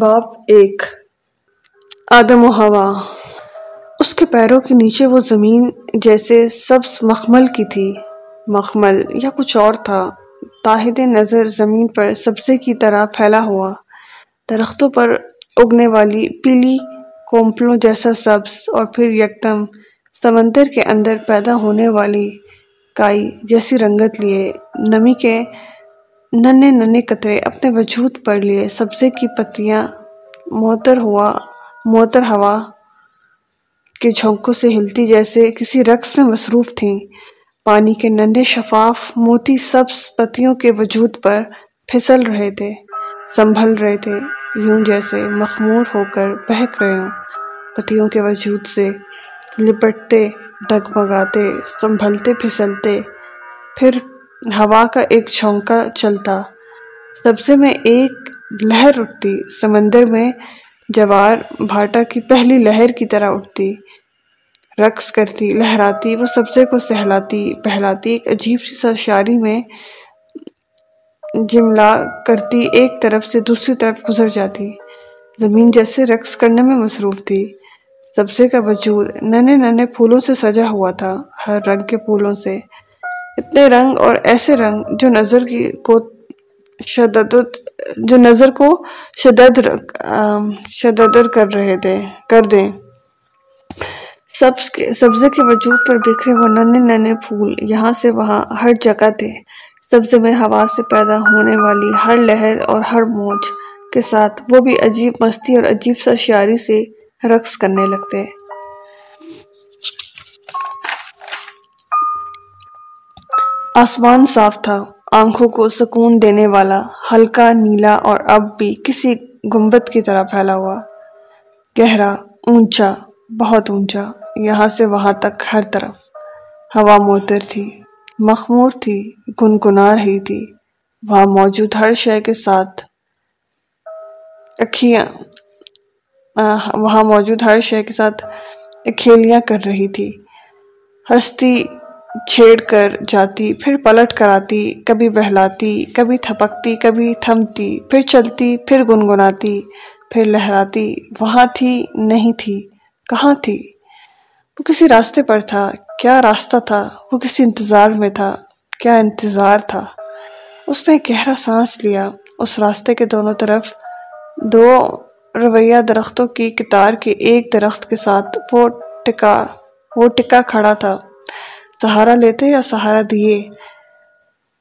باب ایک۔ آدم و ہوا۔ اس کے پیروں کے نیچے وہ زمین جیسے سبز مخمل کی تھی۔ مخمل یا کچھ اور تھا۔ تاحد نظر زمین پر سبزے کی طرح پھیلا ہوا۔ درختوں پر اگنے والی پیلی کومپلوں جیسا سبز اور پھر یکدم سمندر کے اندر پیدا ہونے والی کائی جیسی رنگت لیے۔ نمی کے ننے ننے قطرے اپنے وجود پر لیے سبزے کی پتیاں معطر ہوا معطر ہوا کے جھونکوں سے ہلتی جیسے کسی رقص میں مصروف تھیں۔ پانی کے ننے شفاف موتی سبز پتیوں کے وجود پر پھسل رہے تھے، سنبھل رہے تھے، یوں جیسے مخمور ہو کر بہک رہے ہوں۔ پتیوں کے وجود سے لپٹتے، ڈگمگاتے، سنبھلتے، پھسلتے، پھر ہوا کا ایک جھونکا چلتا۔ سبزے میں ایک لہر اٹھتی۔ سمندر میں جوار بھاٹا کی پہلی لہر کی طرح اٹھتی۔ رقص کرتی، لہراتی، وہ سبزے کو سہلاتی، پہلاتی۔ ایک عجیب سی سرشاری میں جملہ کرتی، ایک طرف سے دوسری طرف گزر جاتی۔ زمین جیسے رقص کرنے میں مصروف تھی۔ سبزے کا وجود ننے ننے پھولوں سے سجا ہوا تھا، ہر رنگ کے پھولوں سے۔ اتنے رنگ اور ایسے رنگ جو نظر کی کو شدد جو نظر کو شدد شددر کر رہے تھے کر دیں۔ سبز کے سبزے کے وجود پر بکھرے وہ ننے ننے پھول یہاں سے وہاں ہر جگہ تھے سبزے میں ہوا سے پیدا ہونے والی ہر لہر اور ہر موج کے ساتھ وہ بھی عجیب مستی اور عجیب سا شیاری سے رقص کرنے لگتے۔ آسمان صاف تھا، آنکھوں کو سکون دینے والا، ہلکا، نیلا اور اب بھی کسی گنبد کی طرح پھیلا ہوا۔ گہرا، اونچا، بہت اونچا، یہاں سے وہاں تک ہر طرف۔ ہوا موتر تھی، مخمور تھی گنگنا رہی تھی۔ وہاں موجود ہر شے کے ساتھ۔ اکھیاں وہاں موجود ہر شے کے ساتھ کھیلیاں کر رہی تھی۔ ہستی چھیڑ کر جاتی، پھر پلٹ کر آتی، کبھی بہلاتی، کبھی تھپکتی، کبھی تھمتی، پھر چلتی، پھر گنگناتی، پھر لہراتی۔ وہاں تھی، نہیں تھی، کہاں تھی؟ وہ کسی راستے پر تھا، کیا راستہ تھا؟ وہ کسی انتظار میں تھا، کیا انتظار تھا؟ اس نے گہرا سانس لیا، اس راستے کے دونوں طرف۔ دو رویہ درختوں کی کتار کے ایک درخت کے ساتھ وہ ٹکا وہ ٹکا کھڑا تھا۔ سہارا لیتے یا سہارا دیے؟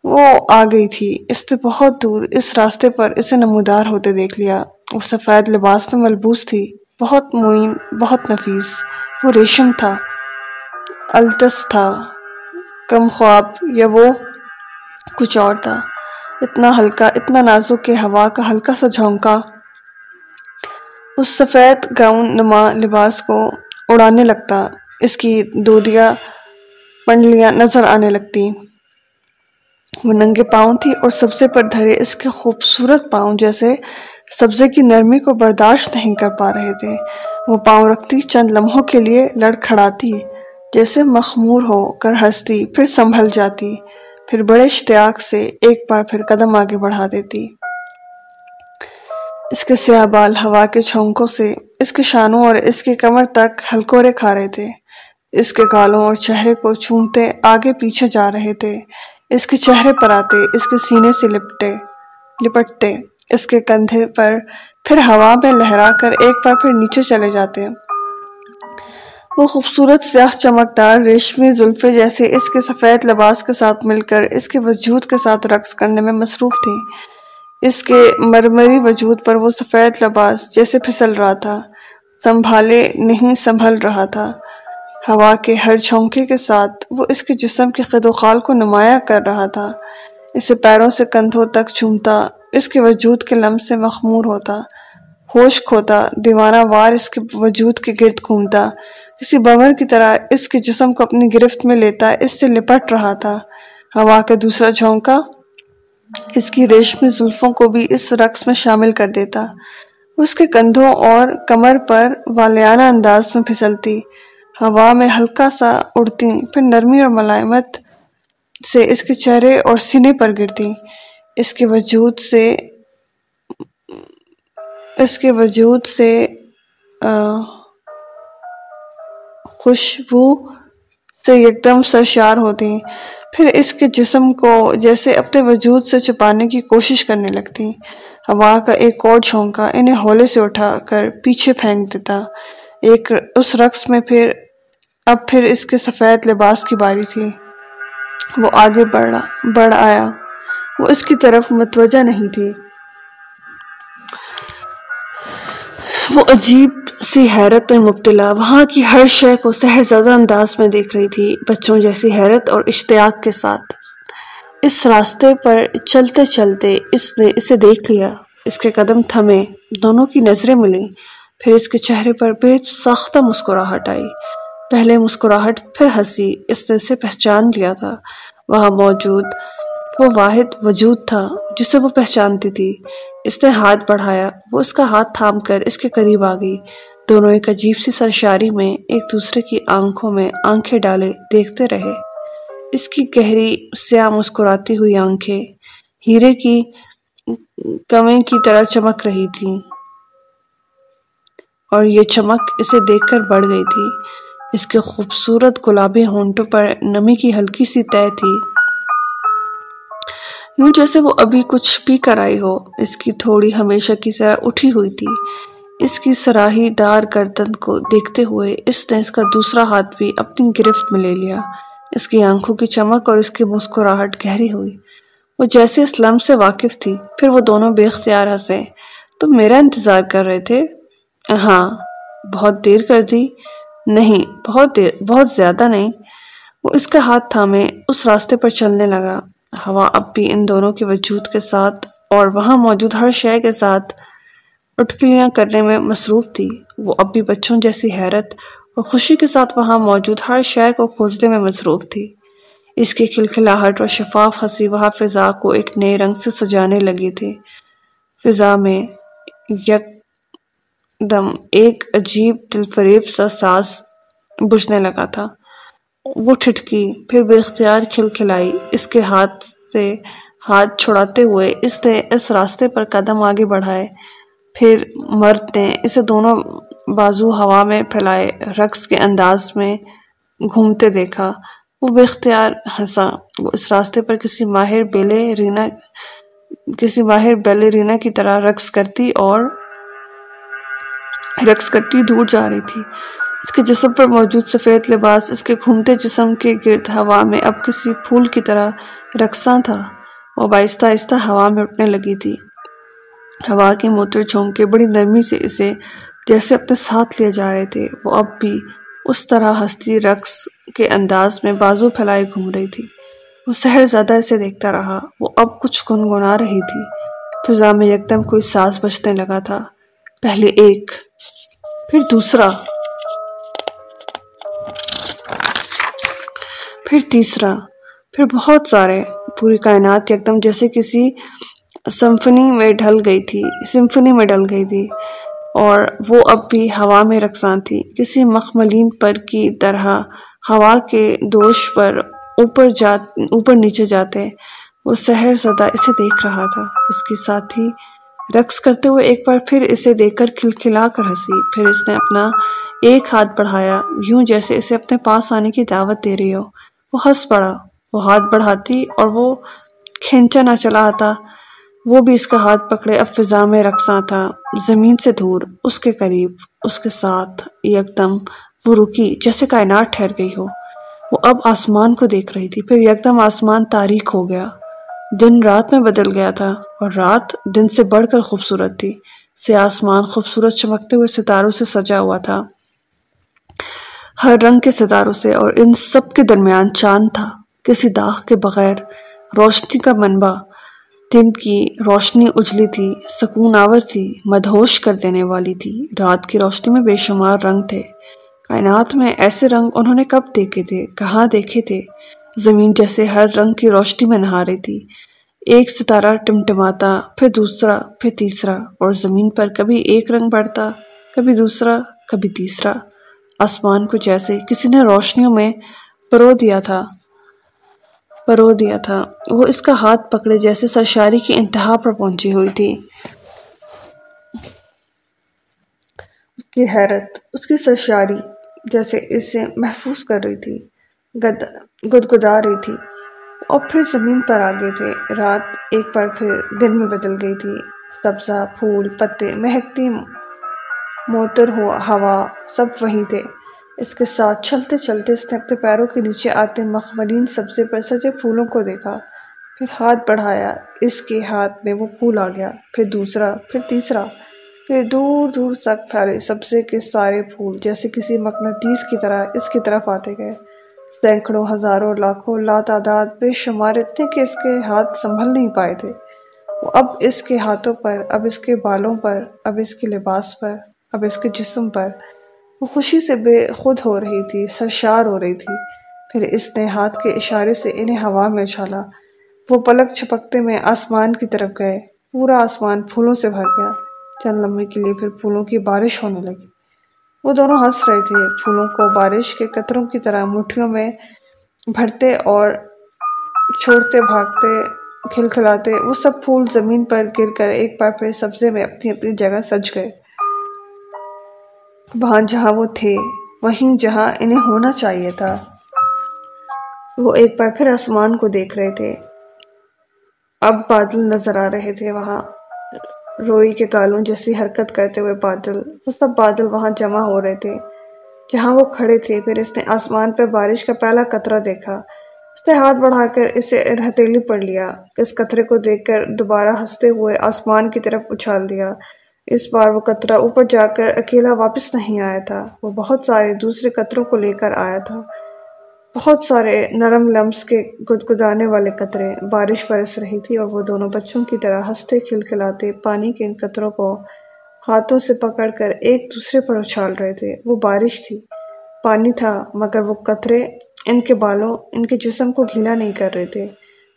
وہ آ گئی تھی۔ اس سے بہت دور اس راستے پر اسے نمودار ہوتے دیکھ لیا۔ وہ سفید لباس میں ملبوس تھی۔ بہت معین، بہت نفیس۔ وہ ریشم تھا۔ التس تھا۔ کم خواب یا وہ کچھ اور تھا۔ اتنا ہلکا، اتنا نازک کہ ہوا کا ہلکا سا جھونکا۔ اس سفید گاؤن نما لباس کو اڑانے لگتا۔ اس کی دودیا پنڈلیاں نظر آنے لگتی۔ وہ ننگے پاؤں تھی اور سبزے پر دھرے اس کے خوبصورت پاؤں جیسے سبزے کی نرمی کو برداشت نہیں کر پا رہے تھے۔ وہ پاؤں رکھتی چند لمحوں کے لیے لڑ کھڑاتی، جیسے مخمور ہو کر ہنستی، پھر سنبھل جاتی، پھر بڑے اشتیاق سے ایک بار پھر قدم آگے بڑھا دیتی۔ اس کے سیاہ بال ہوا کے چھونکوں سے اس کے شانوں اور اس کے کمر تک ہلکورے کھا رہے تھے۔ اس کے گالوں اور چہرے کو چومتے آگے پیچھے جا رہے تھے۔ اس کے چہرے پر آتے، اس کے سینے سے لپٹے، لپٹتے، اس کے کندھے پر پھر ہوا میں لہرا کر ایک بار پھر نیچے چلے جاتے۔ وہ خوبصورت سیاہ چمکدار ریشمی زلفے جیسے اس کے سفید لباس کے ساتھ مل کر اس کے وجود کے ساتھ رقص کرنے میں مصروف تھی اس کے مرمری وجود پر وہ سفید لباس جیسے پھسل رہا تھا، سنبھالے نہیں، سنبھل رہا تھا۔ ہوا کے ہر جھونکے کے ساتھ وہ اس کے جسم کے خد و خال کو نمایاں کر رہا تھا۔ اسے پیروں سے کندھوں تک چومتا اس کے وجود کے لم سے مخمور ہوتا، ہوش کھوتا، دیوانہ وار اس کے وجود کے گرد گھومتا۔ کسی بور کی طرح اس کے جسم کو اپنی گرفت میں لیتا، اس سے لپٹ رہا تھا۔ ہوا کا دوسرا جھونکا اس کی ریشمی زلفوں کو بھی اس رقص میں شامل کر دیتا۔ اس کے کندھوں اور کمر پر والیانہ انداز میں پھسلتی۔ ہوا میں ہلکا سا اڑتی، پھر نرمی اور ملائمت سے اس کے چہرے اور سینے پر گرتی۔ اس کے وجود سے، اس کے وجود سے خوشبو سے یکدم سرشار ہوتی۔ پھر اس کے جسم کو جیسے اپنے وجود سے چھپانے کی کوشش کرنے لگتی۔ ہوا کا ایک اور جھونکا انہیں ہولے سے اٹھا کر پیچھے پھینک دیتا۔ ایک اس رقص میں پھر، اب پھر اس کے سفید لباس کی باری تھی۔ وہ آگے بڑھا، بڑھ آیا۔ وہ اس کی طرف متوجہ نہیں تھی۔ وہ عجیب سی حیرت میں مبتلا، وہاں کی ہر شے کو سہر زدہ انداز میں دیکھ رہی تھی، بچوں جیسی حیرت اور اشتیاق کے ساتھ۔ اس راستے پر چلتے چلتے اس نے اسے دیکھ لیا۔ اس کے قدم تھمے، دونوں کی نظریں ملی پھر اس کے چہرے پر بے ساختہ مسکراہٹ آئی۔ پہلے مسکراہٹ، پھر ہنسی، اس نے اسے پہچان لیا تھا۔ وہاں موجود وہ واحد وجود تھا جسے وہ پہچانتی تھی۔ اس نے ہاتھ بڑھایا، وہ اس کا ہاتھ تھام کر اس کے قریب آ گئی۔ دونوں ایک عجیب سی سرشاری میں ایک دوسرے کی آنکھوں میں آنکھیں ڈالے دیکھتے رہے۔ اس کی گہری سیاہ مسکراتی ہوئی آنکھیں ہیرے کی، کمیں کی طرح چمک رہی تھی اور یہ چمک اسے دیکھ کر بڑھ گئی تھی۔ اس کے خوبصورت گلابی ہونٹوں پر نمی کی ہلکی سی طے تھی۔ یوں جیسے وہ ابھی کچھ پی کر آئی ہو۔ اس کی تھوڑی ہمیشہ کی طرح اٹھی ہوئی تھی۔ اس کی سراہی دار گردن کو دیکھتے ہوئے اس نے اس کا دوسرا ہاتھ بھی اپنی گرفت میں لے لیا۔ اس کی آنکھوں کی چمک اور اس کی مسکراہٹ گہری ہوئی۔ وہ جیسے اسلم سے واقف تھی۔ پھر وہ دونوں بے اختیار ہنسے۔ تم میرا انتظار کر رہے تھے؟ ہاں بہت دیر کر دی۔ نہیں، بہت دیر، بہت زیادہ نہیں۔ وہ اس کا ہاتھ تھامے اس راستے پر چلنے لگا۔ ہوا اب بھی ان دونوں کے وجود کے ساتھ اور وہاں موجود ہر شے کے ساتھ اٹکلیاں کرنے میں مصروف تھی۔ وہ اب بھی بچوں جیسی حیرت اور خوشی کے ساتھ وہاں موجود ہر شے کو کھوجنے میں مصروف تھی۔ اس کی کھلکھلاہٹ اور شفاف ہنسی وہاں فضا کو ایک نئے رنگ سے سجانے لگی تھی۔ فضا میں یک دم ایک عجیب دل فریب سا ساز بجھنے لگا تھا۔ وہ ٹھٹکی، پھر بے اختیار کھل کھلائی۔ اس کے ہاتھ سے ہاتھ چھڑاتے ہوئے اس نے اس راستے پر قدم آگے بڑھائے۔ پھر مرد نے اسے دونوں بازو ہوا میں پھیلائے، رقص کے انداز میں گھومتے دیکھا۔ وہ بے اختیار ہنسا۔ وہ اس راستے پر کسی ماہر بیلے رینا، کسی ماہر بیلے رینا کی طرح رقص کرتی اور رقص کرتی دور جا رہی تھی۔ اس کے جسم پر موجود سفید لباس، اس کے گھومتے جسم کے گرد ہوا میں اب کسی پھول کی طرح رقصاں تھا۔ وہ آہستہ آہستہ ہوا میں اٹھنے لگی تھی۔ ہوا کے موتر جھونکے بڑی نرمی سے اسے جیسے اپنے ساتھ لے جا رہے تھے۔ وہ اب بھی اس طرح ہستی رقص کے انداز میں بازو پھیلائے گھوم رہی تھی۔ وہ سہر زیادہ اسے دیکھتا رہا۔ وہ اب کچھ گنگنا رہی تھی۔ فضا میں یکدم کوئی ساز بچنے لگا تھا۔ پہلے ایک، پھر دوسرا۔ پھر تیسرا۔ پھر بہت سارے۔ پوری کائنات یکدم جیسے کسی سمفنی میں ڈھل گئی تھی، سمفنی میں ڈل گئی تھی۔ اور وہ اب بھی ہوا میں رقصان تھی۔ کسی مخملین پر کی طرح ہوا کے دوش پر اوپر جات اوپر نیچے جاتے۔ وہ سحر زدہ اسے دیکھ رہا تھا۔ اس کی ساتھی رقص کرتے ہوئے ایک بار پھر اسے دیکھ کر کھلکھلا کر ہنسی۔ پھر اس نے اپنا ایک ہاتھ بڑھایا۔ یوں جیسے اسے اپنے پاس آنے کی دعوت دے رہی ہو۔ وہ ہنس پڑا۔ وہ ہاتھ بڑھاتی اور وہ کھینچا نہ چلا آتا۔ وہ بھی اس کا ہاتھ پکڑے۔ اب فضا میں رقصاں تھا۔ زمین سے دور، اس کے قریب، اس کے ساتھ یکدم وہ رکی جیسے کائنات ٹھہر گئی ہو۔ وہ اب آسمان کو دیکھ رہی تھی۔ پھر یکدم آسمان تاریخ ہو گیا۔ دن رات میں بدل گیا تھا اور رات دن سے بڑھ کر خوبصورت تھی۔ سے آسمان خوبصورت چمکتے ہوئے ستاروں سے سجا ہوا تھا۔ ہر رنگ کے ستاروں سے اور ان سب کے درمیان چاند تھا۔ کسی داغ کے بغیر روشنی کا منبع، دن کی روشنی اجلی تھی، سکون آور تھی، مدہوش کر دینے والی تھی۔ رات کی روشنی میں بے شمار رنگ تھے۔ کائنات میں ایسے رنگ انہوں نے کب دیکھے تھے، کہاں دیکھے تھے؟ زمین جیسے ہر رنگ کی روشنی میں نہا رہی تھی۔ ایک ستارہ ٹمٹماتا، پھر دوسرا، پھر تیسرا، اور زمین پر کبھی ایک رنگ بڑھتا، کبھی دوسرا، کبھی تیسرا۔ آسمان کو جیسے کسی نے روشنیوں میں پرو دیا تھا، پرو دیا تھا۔ وہ اس کا ہاتھ پکڑے جیسے سرشاری کی انتہا پر پہنچی ہوئی تھی۔ اس کی حیرت، اس کی سرشاری جیسے اس سے محفوظ کر رہی تھی۔ گدگدا رہی تھی اور پھر زمین پر آگے تھے۔ رات ایک بار پھر دن میں بدل گئی تھی۔ سبزہ، پھول، پتے، مہکتی، موتر ہوا سب وہی تھے۔ اس کے ساتھ چلتے چلتے اس نے اپنے پیروں کے نیچے آتے مخملین سبزے پر سجے پھولوں کو دیکھا۔ پھر ہاتھ بڑھایا۔ اس کے ہاتھ میں وہ پھول آ گیا۔ پھر دوسرا، پھر تیسرا۔ پھر دور دور تک پھیلے سبزے کے سارے پھول جیسے کسی مقناطیس کی طرح اس کی طرف آتے گئے۔ سینکڑوں ہزاروں لاکھوں لا تعداد بے شمار اتنے کہ اس کے ہاتھ سنبھل نہیں پائے تھے۔ وہ اب اس کے ہاتھوں پر، اب اس کے بالوں پر، اب اس کے لباس پر، اب اس کے جسم پر۔ وہ خوشی سے بے خود ہو رہی تھی، سرشار ہو رہی تھی۔ پھر اس نے ہاتھ کے اشارے سے انہیں ہوا میں اچھالا وہ پلک چھپکتے میں آسمان کی طرف گئے۔ پورا آسمان پھولوں سے بھر گیا۔ چند لمبے کے لیے پھر پھولوں کی بارش ہونے لگی۔ وہ دونوں ہنس رہے تھے۔ پھولوں کو بارش کے قطروں کی طرح مٹھیوں میں بھرتے اور چھوڑتے، بھاگتے، کھل کھلاتے۔ وہ سب پھول زمین پر گر کر ایک بار پھر سبزے میں اپنی اپنی جگہ سج گئے۔ وہاں جہاں وہ تھے، وہیں جہاں انہیں ہونا چاہیے تھا۔ وہ ایک بار پھر آسمان کو دیکھ رہے تھے۔ اب بادل نظر آ رہے تھے وہاں۔ روئی کے گالوں جیسی حرکت کرتے ہوئے بادل وہ سب بادل وہاں جمع ہو رہے تھے۔ جہاں وہ کھڑے تھے، پھر اس نے آسمان پہ بارش کا پہلا قطرہ دیکھا۔ اس نے ہاتھ بڑھا کر اسے ہتھیلی پڑ لیا۔ اس قطرے کو دیکھ کر دوبارہ ہنستے ہوئے آسمان کی طرف اچھال دیا۔ اس بار وہ قطرہ اوپر جا کر اکیلا واپس نہیں آیا تھا۔ وہ بہت سارے دوسرے قطروں کو لے کر آیا تھا۔ بہت سارے نرم لمس کے گدگدانے والے قطرے بارش برس رہی تھی اور وہ دونوں بچوں کی طرح ہنستے کھلکھلاتے پانی کے ان قطروں کو ہاتھوں سے پکڑ کر ایک دوسرے پر اچھال رہے تھے۔ وہ بارش تھی۔ پانی تھا، مگر وہ قطرے ان کے بالوں، ان کے جسم کو گھیلا نہیں کر رہے تھے۔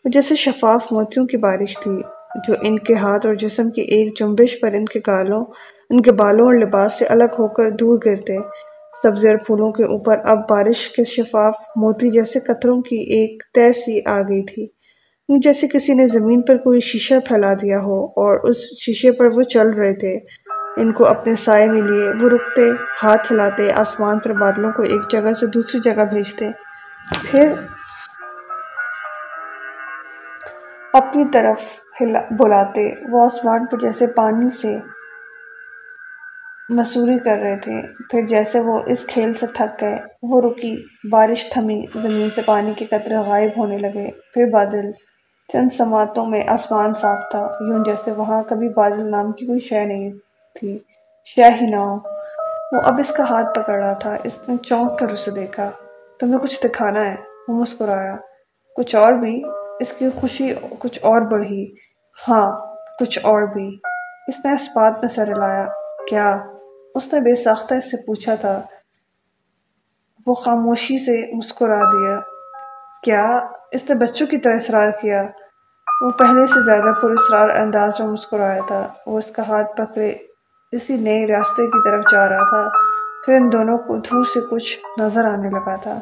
وہ جیسے شفاف موتیوں کی بارش تھی، جو ان کے ہاتھ اور جسم کی ایک جنبش پر ان کے گالوں، ان کے بالوں اور لباس سے الگ ہو کر دور گرتے۔ سبزی اور پھولوں کے اوپر اب بارش کے شفاف موتی جیسے قطروں کی ایک طے سی آ گئی تھی۔ جیسے کسی نے زمین پر کوئی شیشہ پھیلا دیا ہو اور اس شیشے پر وہ چل رہے تھے۔ ان کو اپنے سائے میں لیے وہ رکتے، ہاتھ ہلاتے، آسمان پر بادلوں کو ایک جگہ سے دوسری جگہ بھیجتے۔ پھر اپنی طرف بلاتے، وہ آسمان پر جیسے پانی سے مسوری کر رہے تھے۔ پھر جیسے وہ اس کھیل سے تھک گئے، وہ رکی۔ بارش تھمی، زمین سے پانی کے قطرے غائب ہونے لگے۔ پھر بادل۔ چند سماعتوں میں آسمان صاف تھا۔ یوں جیسے وہاں کبھی بادل نام کی کوئی شے نہیں تھی، شے ہی نہ ہو۔ وہ اب اس کا ہاتھ پکڑ رہا تھا۔ اس نے چونک کر اسے دیکھا۔ تمہیں کچھ دکھانا ہے؟ وہ مسکرایا۔ کچھ اور بھی؟ اس کی خوشی کچھ اور بڑھی۔ ہاں کچھ اور بھی۔ اس نے اس بات میں سر لایا کیا؟ اس نے بے ساختہ اس سے پوچھا تھا، وہ خاموشی سے مسکرا دیا، کیا اس نے بچوں کی طرح اصرار کیا؟ وہ پہلے سے زیادہ پر اسرار انداز میں مسکرایا تھا، وہ اس کا ہاتھ پکڑے اسی نئے راستے کی طرف جا رہا تھا، پھر ان دونوں کو دھور سے کچھ نظر آنے لگا تھا۔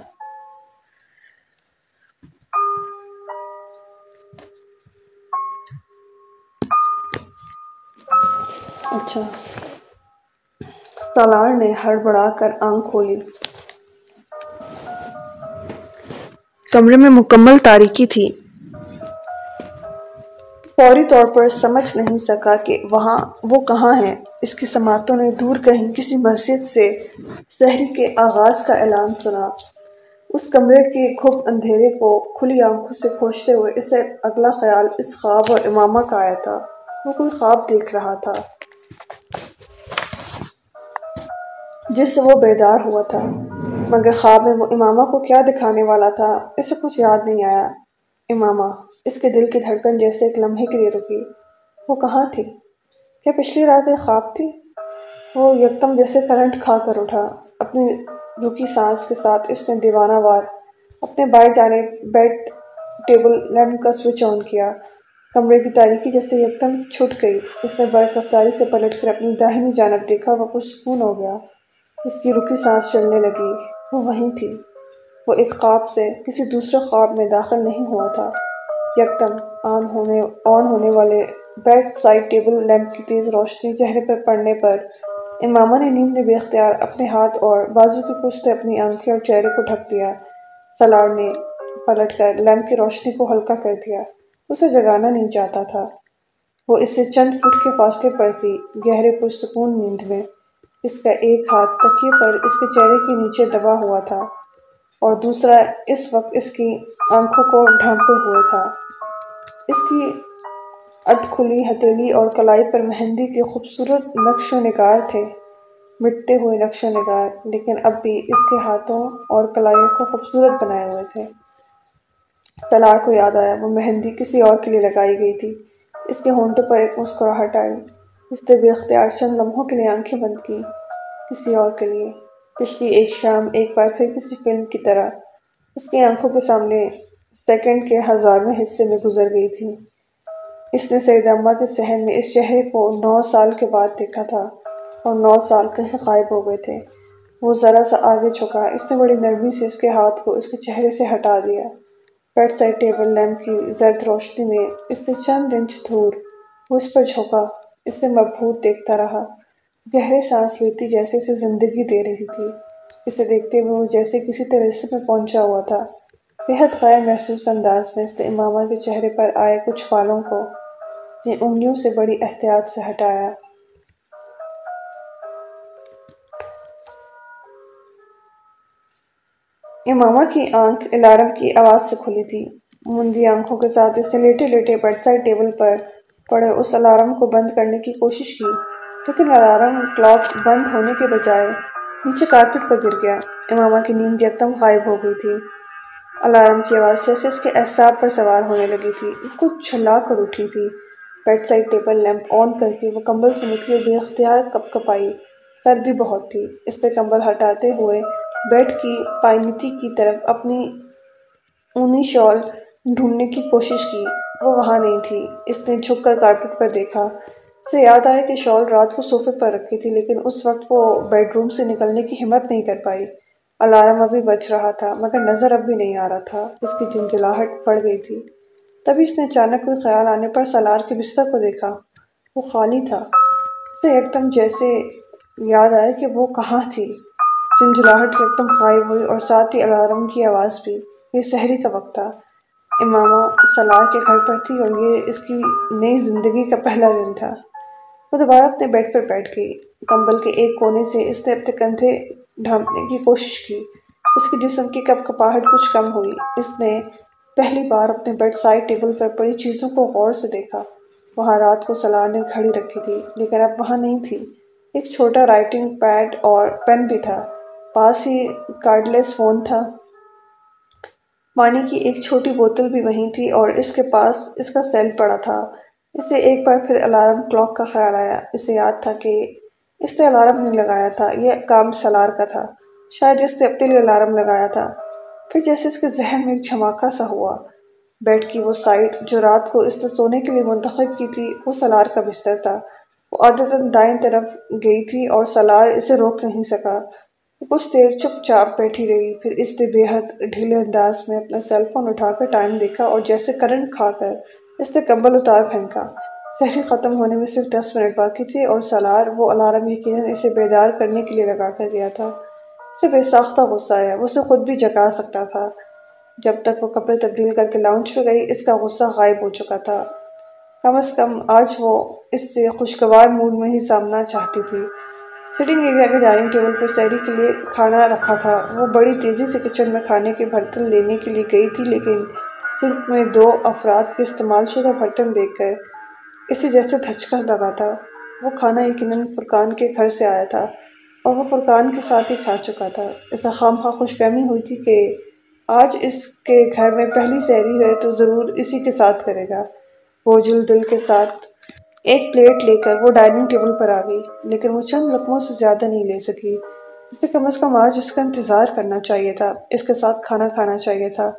اچھا۔ سالار نے ہڑبڑا کر آنکھ کھولی۔ کمرے میں مکمل تاریکی تھی۔ فوری طور پر سمجھ نہیں سکا کہ وہاں وہ کہاں ہیں۔ اس کی سماعتوں نے دور کہیں کسی مسجد سے سحری کے آغاز کا اعلان سنا۔ اس کمرے کے کھپ اندھیرے کو کھلی آنکھوں سے کھوشتے ہوئے اسے اگلا خیال اس خواب اور امامہ کا آیا تھا۔ وہ کوئی خواب دیکھ رہا تھا۔ جس سے وہ بیدار ہوا تھا۔ مگر خواب میں وہ امامہ کو کیا دکھانے والا تھا، اسے کچھ یاد نہیں آیا۔ امامہ، اس کے دل کی دھڑکن جیسے ایک لمحے کے لیے رکی۔ وہ کہاں تھی؟ کیا پچھلی رات ایک خواب تھی؟ وہ یکتم جیسے کرنٹ کھا کر اٹھا۔ اپنی رکی سانس کے ساتھ اس نے دیوانہ وار، اپنے بائیں جانے بیڈ ٹیبل لیمپ کا سوئچ آن کیا۔ کمرے کی تاریخی جیسے یکتم چھٹ گئی۔ اس نے برق رفتاری سے پلٹ کر اپنی داہنی جانب دیکھا، وہ کچھ سکون ہو گیا۔ اس کی رکی سانس چلنے لگی۔ وہ وہیں تھی۔ وہ ایک خواب سے کسی دوسرے خواب میں داخل نہیں ہوا تھا۔ یکدم آن ہونے آن ہونے والے بیک سائڈ ٹیبل لیمپ کی تیز روشنی چہرے پر پڑنے پر امامہ نے نیند میں بے اختیار اپنے ہاتھ اور بازو کی پشت اپنی آنکھیں اور چہرے کو ڈھک دیا۔ سلار نے پلٹ کر لیمپ کی روشنی کو ہلکا کر دیا۔ اسے جگانا نہیں چاہتا تھا۔ وہ اس سے چند فٹ کے فاصلے پر تھی گہرے پرسکون نیند میں۔ اس کا ایک ہاتھ تکیے پر اس کے چہرے کے نیچے دبا ہوا تھا اور دوسرا اس وقت اس کی آنکھوں کو ڈھانپے ہوئے تھا۔ اس کی اد کھلی ہتیلی اور کلائی پر مہندی کے خوبصورت نقش و نگار تھے۔ مٹتے ہوئے نقش و نگار، لیکن اب بھی اس کے ہاتھوں اور کلائیوں کو خوبصورت بنائے ہوئے تھے۔ تلار کو یاد آیا، وہ مہندی کسی اور کے لیے لگائی گئی تھی۔ اس کے ہونٹوں پر ایک مسکراہٹ آئی۔ اس نے بے اختیار چند لمحوں کے لیے آنکھیں بند کی، کسی اور کے لیے۔ پچھلی ایک شام ایک بار پھر کسی فلم کی طرح اس کی آنکھوں کے سامنے سیکنڈ کے ہزارویں حصے میں گزر گئی تھی۔ اس نے سید امہ کے سہن میں اس چہرے کو نو سال کے بعد دیکھا تھا اور نو سال کہیں غائب ہو گئے تھے۔ وہ ذرا سا آگے چھکا اس نے بڑی نرمی سے اس کے ہاتھ کو اس کے چہرے سے ہٹا دیا۔ بیڈ سائڈ ٹیبل لیمپ کی زرد روشنی میں اس سے چند انچ دھور وہ اس پر جھکا۔ اس سے مبہوت دیکھتا رہا۔ گہرے سانس لیتی جیسے اسے زندگی دے رہی تھی۔ اسے دیکھتے ہوئے وہ جیسے کسی طرح میں پہنچا ہوا تھا۔ بہت غیر محسوس انداز میں اس نے امامہ کے چہرے پر آئے کچھ فالوں کو۔ نے انگلیوں سے بڑی احتیاط سے ہٹایا۔ امامہ کی آنکھ الارم کی آواز سے کھلی تھی۔ مندی آنکھوں کے ساتھ اس نے لیٹے لیٹے بیڈ سائڈ ٹیبل پر پڑے اس الارم کو بند کرنے کی کوشش کی، لیکن الارم کلاک بند ہونے کے بجائے نیچے کارپٹ پر گر گیا۔ امامہ کی نیند یکدم غائب ہو گئی تھی۔ الارم کی آواز جیسے اس کے احساب پر سوار ہونے لگی تھی۔ کچھ چھلا کر اٹھی تھی۔ Bed side table lamp on کر کے وہ کمبل سے نکلے بے اختیار کپ کپائی۔ سردی بہت تھی۔ اس نے کمبل ہٹاتے ہوئے بیڈ کی پائنیتی کی طرف اپنی اونی شال ڈھونڈنے کی کوشش کی۔ وہ وہاں نہیں تھی۔ اس نے جھک کر کارپٹ پر دیکھا۔ اسے یاد آیا کہ شال رات کو صوفے پر رکھی تھی، لیکن اس وقت وہ بیڈ روم سے نکلنے کی ہمت نہیں کر پائی۔ الارم ابھی بچ رہا تھا، مگر نظر اب بھی نہیں آ رہا تھا۔ اس کی جنجلاہٹ پڑ گئی تھی۔ تبھی اس نے اچانک کوئی خیال آنے پر سالار کے بستر کو دیکھا۔ وہ خالی تھا۔ اسے ایک دم جیسے یاد آیا کہ وہ کہاں تھی۔ چنجلاہٹ ایک دم غائب ہوئی اور ساتھ ہی الارم کی آواز بھی۔ یہ سحری کا وقت تھا۔ امامہ سالار کے گھر پر تھی اور یہ اس کی نئی زندگی کا پہلا دن تھا۔ وہ دوبارہ اپنے بیڈ پر بیٹھ گئی۔ کمبل کے ایک کونے سے اس نے اپنے کندھے ڈھانپنے کی کوشش کی۔ اس کی جسم کی کپ کپاہٹ کچھ کم ہوئی۔ اس نے پہلی بار اپنے بیڈ سائڈ ٹیبل پر پڑی چیزوں کو غور سے دیکھا۔ وہاں رات کو سلار نے گھڑی رکھی تھی، لیکن اب وہاں نہیں تھی۔ ایک چھوٹا رائٹنگ پیڈ اور پین بھی تھا۔ پاس ہی کارڈلیس فون تھا۔ پانی کی ایک چھوٹی بوتل بھی وہیں تھی اور اس کے پاس اس کا سیل پڑا تھا اسے ایک بار پھر الارم کلاک کا خیال آیا اسے یاد تھا کہ اس نے الارم نہیں لگایا تھا یہ کام سلار کا تھا شاید اس نے اپنے لیے الارم لگایا تھا پھر جیسے اس کے ذہن میں ایک جھماکہ سا ہوا بیڈ کی وہ سائٹ جو رات کو اس نے سونے کے لیے منتخب کی تھی وہ سلار کا بستر تھا وہ عادتاً دائیں طرف گئی تھی اور سلار اسے روک نہیں سکا کچھ دیر چپ چاپ بیٹھی رہی، پھر اس نے بے حد ڈھیلے انداز میں اپنا سیل فون اٹھا کر ٹائم دیکھا اور جیسے کرنٹ کھا کر اس نے کمبل اتار پھینکا۔ سہری ختم ہونے میں صرف دس منٹ باقی تھے اور سلار وہ الارم یقیناً اسے بیدار کرنے کے لیے لگا کر گیا تھا۔ اسے بے ساختہ غصہ آیا، وہ اسے خود بھی جگا سکتا تھا۔ جب تک وہ کپڑے تبدیل کر کے لاؤنچ پہ گئی، اس کا غصہ غائب ہو چکا تھا۔ کم از کم آج وہ اس سے خوشگوار موڈ میں ہی سامنا چاہتی تھی۔ سٹنگ ایریا کے ڈائننگ ٹیبل پر سیری کے لیے کھانا رکھا تھا وہ بڑی تیزی سے کچن میں کھانے کے برتن لینے کے لیے گئی تھی لیکن سنک میں دو افراد کے استعمال شدہ برتن دیکھ کر اسے جیسے دھچکا لگا تھا وہ کھانا یقیناً فرقان کے گھر سے آیا تھا اور وہ فرقان کے ساتھ ہی کھا چکا تھا اسے خام خواہ خوش فہمی ہوئی تھی کہ آج اس کے گھر میں پہلی سہری ہے تو ضرور اسی کے ساتھ کرے گا وہ جل دل کے ساتھ ایک پلیٹ لے کر وہ ڈائننگ ٹیبل پر آ گئی، لیکن وہ چند لقموں سے زیادہ نہیں لے سکی۔ اسے کم از کم آج اس کا انتظار کرنا چاہیے تھا، اس کے ساتھ کھانا کھانا چاہیے تھا۔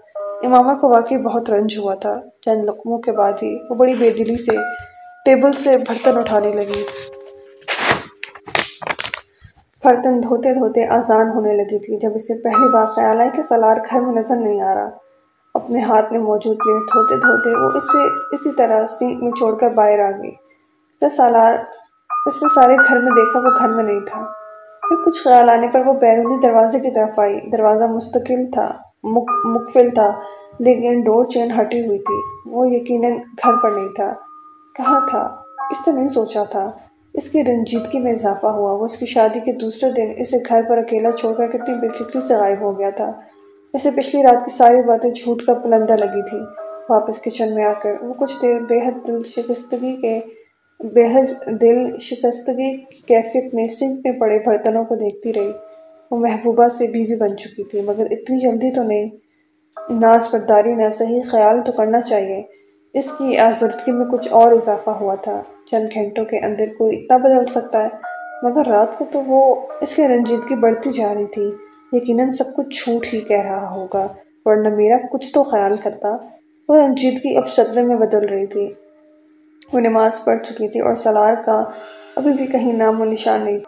امامہ کو واقعی بہت رنج ہوا تھا۔ چند لقموں کے بعد ہی وہ بڑی بے دلی سے ٹیبل سے برتن اٹھانے لگی۔ برتن دھوتے دھوتے آزان ہونے لگی تھی، جب اسے پہلی بار خیال آئے کہ سلار گھر میں نظر نہیں آ رہا۔ اپنے ہاتھ میں موجود پلیٹ دھوتے دھوتے وہ اسے اسی طرح سینک میں چھوڑ کر باہر آ گئی۔ اسے سالار، اس نے سارے گھر میں دیکھا، وہ گھر میں نہیں تھا۔ پھر کچھ خیال آنے پر وہ بیرونی دروازے کی طرف آئی۔ دروازہ مستقل تھا مقفل تھا، لیکن ڈور چین ہٹی ہوئی تھی۔ وہ یقیناً گھر پر نہیں تھا۔ کہاں تھا؟ اس نے نہیں سوچا تھا۔ اس کی رنجیدگی میں اضافہ ہوا۔ وہ اس کی شادی کے دوسرے دن اسے گھر پر اکیلا چھوڑ کر کتنی بے فکری سے غائب ہو گیا تھا۔ اسے پچھلی رات کی ساری باتیں جھوٹ کا پلندہ لگی تھی واپس کچن میں آ کر وہ کچھ دیر بے حد دل شکستگی کے بے حد دل شکستگی کیفیت میں سنک میں پڑے برتنوں کو دیکھتی رہی۔ وہ محبوبہ سے بیوی بن چکی تھی، مگر اتنی جلدی تو نہیں۔ ناز پرداری نہ صحیح خیال تو کرنا چاہیے۔ اس کی آزردگی میں کچھ اور اضافہ ہوا تھا۔ چند گھنٹوں کے اندر کوئی اتنا بدل سکتا ہے، مگر رات کو تو وہ اس کے رنجیدگی بڑھتی جا رہی تھی۔ یقیناً سب کچھ چھوٹ ہی کہہ رہا ہوگا، ورنہ میرا کچھ تو خیال کرتا۔ وہ رنجیدگی اب صدرے میں بدل رہی تھی۔ وہ نماز پڑھ چکی تھی اور سالار کا ابھی بھی کہیں نام و نشان نہیں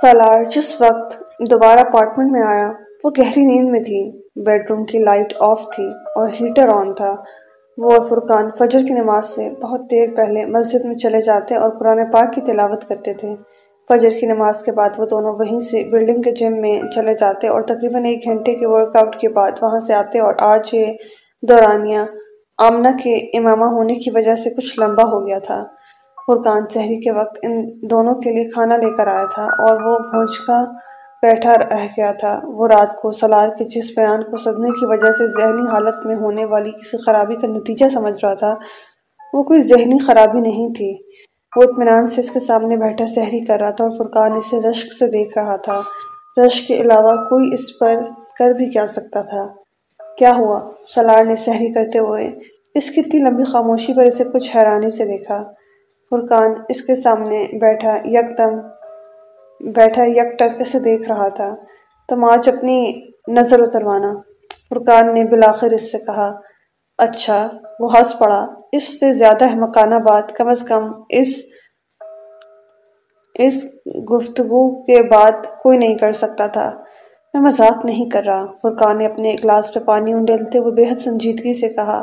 سالار جس وقت دوبارہ اپارٹمنٹ میں آیا، وہ گہری نیند میں تھی۔ بیڈ روم کی لائٹ آف تھی اور ہیٹر آن تھا۔ وہ اور فرقان فجر کی نماز سے بہت دیر پہلے مسجد میں چلے جاتے اور قرآن پاک کی تلاوت کرتے تھے۔ فجر کی نماز کے بعد وہ دونوں وہیں سے بلڈنگ کے جم میں چلے جاتے اور تقریباً ایک گھنٹے کے ورک آؤٹ کے بعد وہاں سے آتے اور آج یہ دورانیہ آمنہ کے امامہ ہونے کی وجہ سے کچھ لمبا ہو گیا تھا۔ فرقان سحری کے وقت ان دونوں کے لیے کھانا لے کر آیا تھا اور وہ پہنچ کا بیٹھا رہ گیا تھا۔ وہ رات کو سلار کے جس بیان کو صدمے کی وجہ سے ذہنی حالت میں ہونے والی کسی خرابی کا نتیجہ سمجھ رہا تھا، وہ کوئی ذہنی خرابی نہیں تھی۔ وہ اطمینان سے اس کے سامنے بیٹھا، سحری کر رہا تھا اور فرقان اسے رشک سے دیکھ رہا تھا۔ رشک کے علاوہ کوئی اس پر کر بھی کیا سکتا تھا۔ کیا ہوا؟ سلار نے سحری کرتے ہوئے اس کی اتنی لمبی خاموشی پر اسے کچھ حیرانی سے دیکھا۔ فرقان اس کے سامنے بیٹھا، یکدم بیٹھا، یک ٹک اسے دیکھ رہا تھا۔ تم آج اپنی نظر اتروانا فرقان نے بلاخر اس سے کہا اچھا وہ ہنس پڑا۔ اس سے زیادہ مکانہ بات کم از کم اس اس گفتگو کے بعد کوئی نہیں کر سکتا تھا۔ میں مذاق نہیں کر رہا۔ فرقان نے اپنے گلاس پہ پانی انڈیلتے ہوئے بے حد سنجیدگی سے کہا،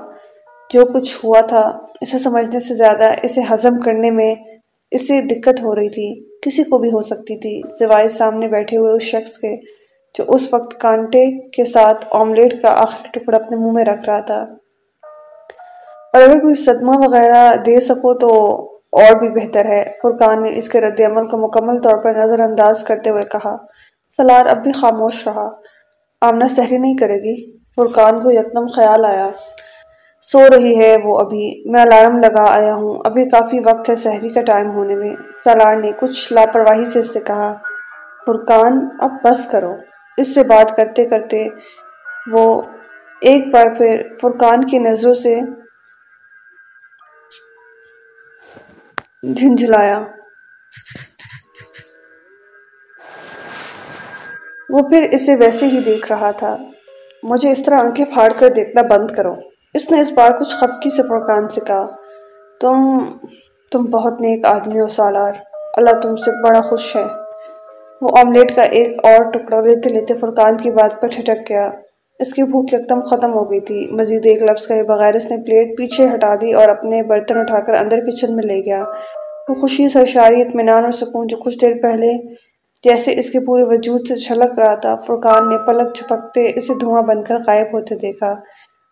جو کچھ ہوا تھا، اسے سمجھنے سے زیادہ اسے ہضم کرنے میں اسے دقت ہو رہی تھی۔ کسی کو بھی ہو سکتی تھی۔ سوائے سامنے بیٹھے ہوئے اس شخص کے، جو اس وقت کانٹے کے ساتھ آملیٹ کا آخری ٹکڑا اپنے منہ میں رکھ رہا تھا۔ اور اگر کوئی صدمہ وغیرہ دے سکو تو اور بھی بہتر ہے۔ فرقان نے اس کے رد عمل کو مکمل طور پر نظر انداز کرتے ہوئے کہا سلار اب بھی خاموش رہا۔ آمنہ سہری نہیں کرے گی۔ فرقان کو یکدم خیال آیا۔ سو رہی ہے وہ ابھی۔ میں الارم لگا آیا ہوں۔ ابھی کافی وقت ہے سحری کا ٹائم ہونے میں۔ سالار نے کچھ لاپرواہی سے اس سے کہا، فرقان، اب بس کرو۔ اس سے بات کرتے کرتے وہ ایک بار پھر فرقان کی نظروں سے جھنجھلایا۔ وہ پھر اسے ویسے ہی دیکھ رہا تھا۔ مجھے اس طرح آنکھیں پھاڑ کر دیکھنا بند کرو۔ اس نے اس بار کچھ خفکی سے فرقان سے کہا، تم تم بہت نیک آدمی ہو، سالار۔ اللہ تم سے بڑا خوش ہے۔ وہ آملیٹ کا ایک اور ٹکڑا لیتے لیتے فرقان کی بات پر ٹھٹک گیا۔ اس کی بھوک یکدم ختم ہو گئی تھی۔ مزید ایک لفظ کہے بغیر اس نے پلیٹ پیچھے ہٹا دی اور اپنے برتن اٹھا کر اندر کچن میں لے گیا۔ وہ خوشی سرشاری اطمینان اور سکون جو کچھ دیر پہلے جیسے اس کے پورے وجود سے چھلک رہا تھا، فرقان نے پلک چھپکتے اسے دھواں بن کر غائب ہوتے دیکھا۔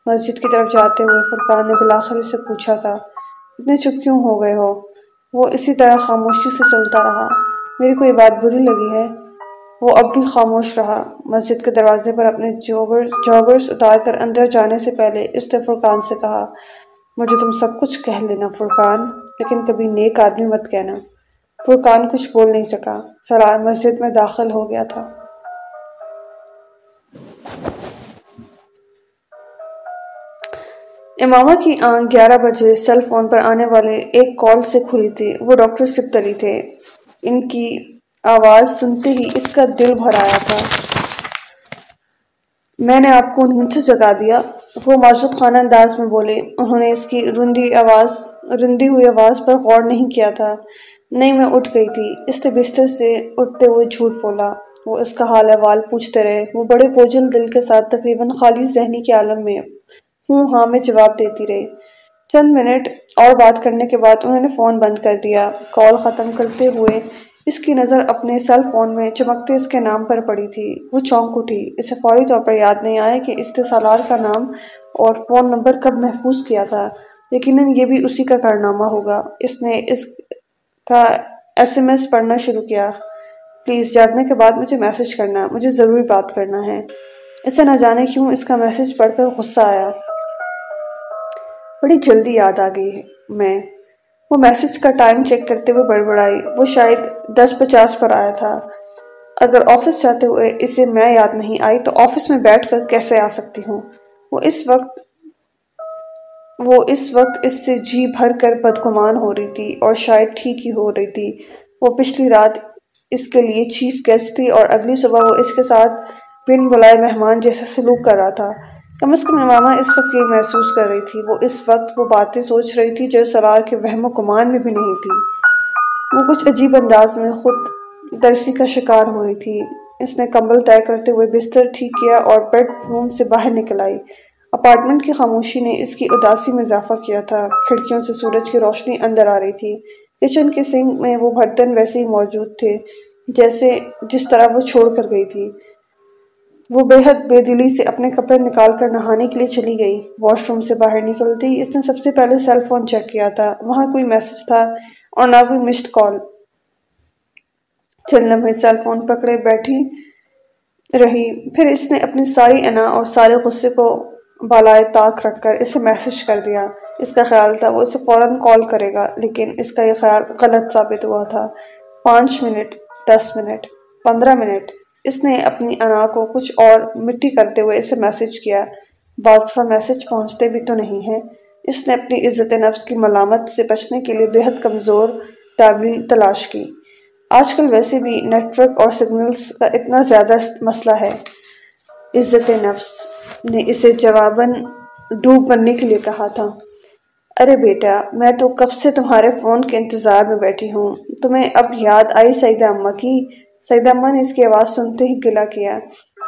مسجد کی طرف جاتے ہوئے فرقان نے بلاخر اسے پوچھا تھا، اتنے چپ کیوں ہو گئے ہو؟ وہ اسی طرح خاموشی سے چلتا رہا۔ میری کوئی بات بری لگی ہے؟ وہ اب بھی خاموش رہا۔ مسجد کے دروازے پر اپنے جوگرز اتار کر اندر جانے سے پہلے اس نے فرقان سے کہا، مجھے تم سب کچھ کہہ لینا فرقان، لیکن کبھی نیک آدمی مت کہنا۔ فرقان کچھ بول نہیں سکا۔ سرار مسجد میں داخل ہو گیا تھا۔ امامہ کی آنکھ گیارہ بجے سیل فون پر آنے والے ایک کال سے کھلی تھی۔ وہ ڈاکٹر سپتلی تھے۔ ان کی آواز سنتے ہی اس کا دل بھر آیا تھا۔ میں نے آپ کو نیند سے جگا دیا۔ وہ ماجد خانہ انداز میں بولے، انہوں نے اس کی رندی آواز، رندی ہوئی آواز پر غور نہیں کیا تھا۔ نہیں، میں اٹھ گئی تھی۔ اس نے بستر سے اٹھتے ہوئے جھوٹ بولا۔ وہ اس کا حال احوال پوچھتے رہے۔ وہ بڑے پوجل دل کے ساتھ تقریباً خالی ذہنی کے عالم میں ہوں ہاں میں جواب دیتی رہی۔ چند منٹ اور بات کرنے کے بعد انہوں نے فون بند کر دیا۔ کال ختم کرتے ہوئے اس کی نظر اپنے سیل فون میں چمکتے اس کے نام پر پڑی تھی۔ وہ چونک اٹھی۔ اسے فوری طور پر یاد نہیں آیا کہ اس سالار کا نام اور فون نمبر کب محفوظ کیا تھا۔ یقیناً یہ بھی اسی کا کارنامہ ہوگا۔ اس نے اس کا ایس ایم ایس پڑھنا شروع کیا۔ پلیز جاگنے کے بعد مجھے میسج کرنا، مجھے ضروری بات کرنا ہے۔ اسے نہ جانے کیوں اس کا میسج پڑھ کر غصہ آیا۔ بڑی جلدی یاد آ گئی میں۔ وہ میسج کا ٹائم چیک کرتے ہوئے بڑبڑائی۔ وہ شاید دس پچاس پر آیا تھا۔ اگر آفس جاتے ہوئے اسے میں یاد نہیں آئی تو آفس میں بیٹھ کر کیسے آ سکتی ہوں؟ وہ اس وقت وہ اس وقت اس سے جی بھر کر بدگمان ہو رہی تھی اور شاید ٹھیک ہی ہو رہی تھی۔ وہ پچھلی رات اس کے لیے چیف گیسٹ تھی اور اگلی صبح وہ اس کے ساتھ بن بلائے مہمان جیسا سلوک کر رہا تھا۔ کم از کم امامہ اس وقت یہ محسوس کر رہی تھی۔ وہ اس وقت وہ باتیں سوچ رہی تھی جو سرار کے وہم و کمان میں بھی نہیں تھی۔ وہ کچھ عجیب انداز میں خود درسی کا شکار ہو رہی تھی۔ اس نے کمبل طے کرتے ہوئے بستر ٹھیک کیا اور بیڈ روم سے باہر نکل آئی۔ اپارٹمنٹ کی خاموشی نے اس کی اداسی میں اضافہ کیا تھا۔ کھڑکیوں سے سورج کی روشنی اندر آ رہی تھی۔ کچن کے سنگ میں وہ برتن ویسے ہی موجود تھے، جیسے جس طرح وہ چھوڑ کر گئی تھی۔ وہ بے حد بے دلی سے اپنے کپڑے نکال کر نہانے کے لیے چلی گئی۔ واش روم سے باہر نکلتی اس نے سب سے پہلے سیل فون چیک کیا تھا۔ وہاں کوئی میسج تھا اور نہ کوئی مسڈ کال۔ چل لمحے سیل فون پکڑے بیٹھی رہی۔ پھر اس نے اپنی ساری انا اور سارے غصے کو بالائے طاق رکھ کر اسے میسج کر دیا۔ اس کا خیال تھا وہ اسے فوراً کال کرے گا، لیکن اس کا یہ خیال غلط ثابت ہوا تھا۔ پانچ منٹ، دس منٹ، پندرہ منٹ۔ اس نے اپنی انا کو کچھ اور مٹی کرتے ہوئے اسے میسج کیا۔ بعض میسج پہنچتے بھی تو نہیں ہیں۔ اس نے اپنی عزت نفس کی ملامت سے بچنے کے لیے بہت کمزور تعبیل تلاش کی۔ آج کل ویسے بھی نیٹ ورک اور سگنلز کا اتنا زیادہ مسئلہ ہے۔ عزت نفس۔ نے اسے جواباً ڈوب بننے کے لیے کہا تھا۔ ارے بیٹا، میں تو کب سے تمہارے فون کے انتظار میں بیٹھی ہوں؟ تمہیں اب یاد آئی سعیدہ اماں کی؟ سعیدہ اماں نے اس کی آواز سنتے ہی گلا کیا۔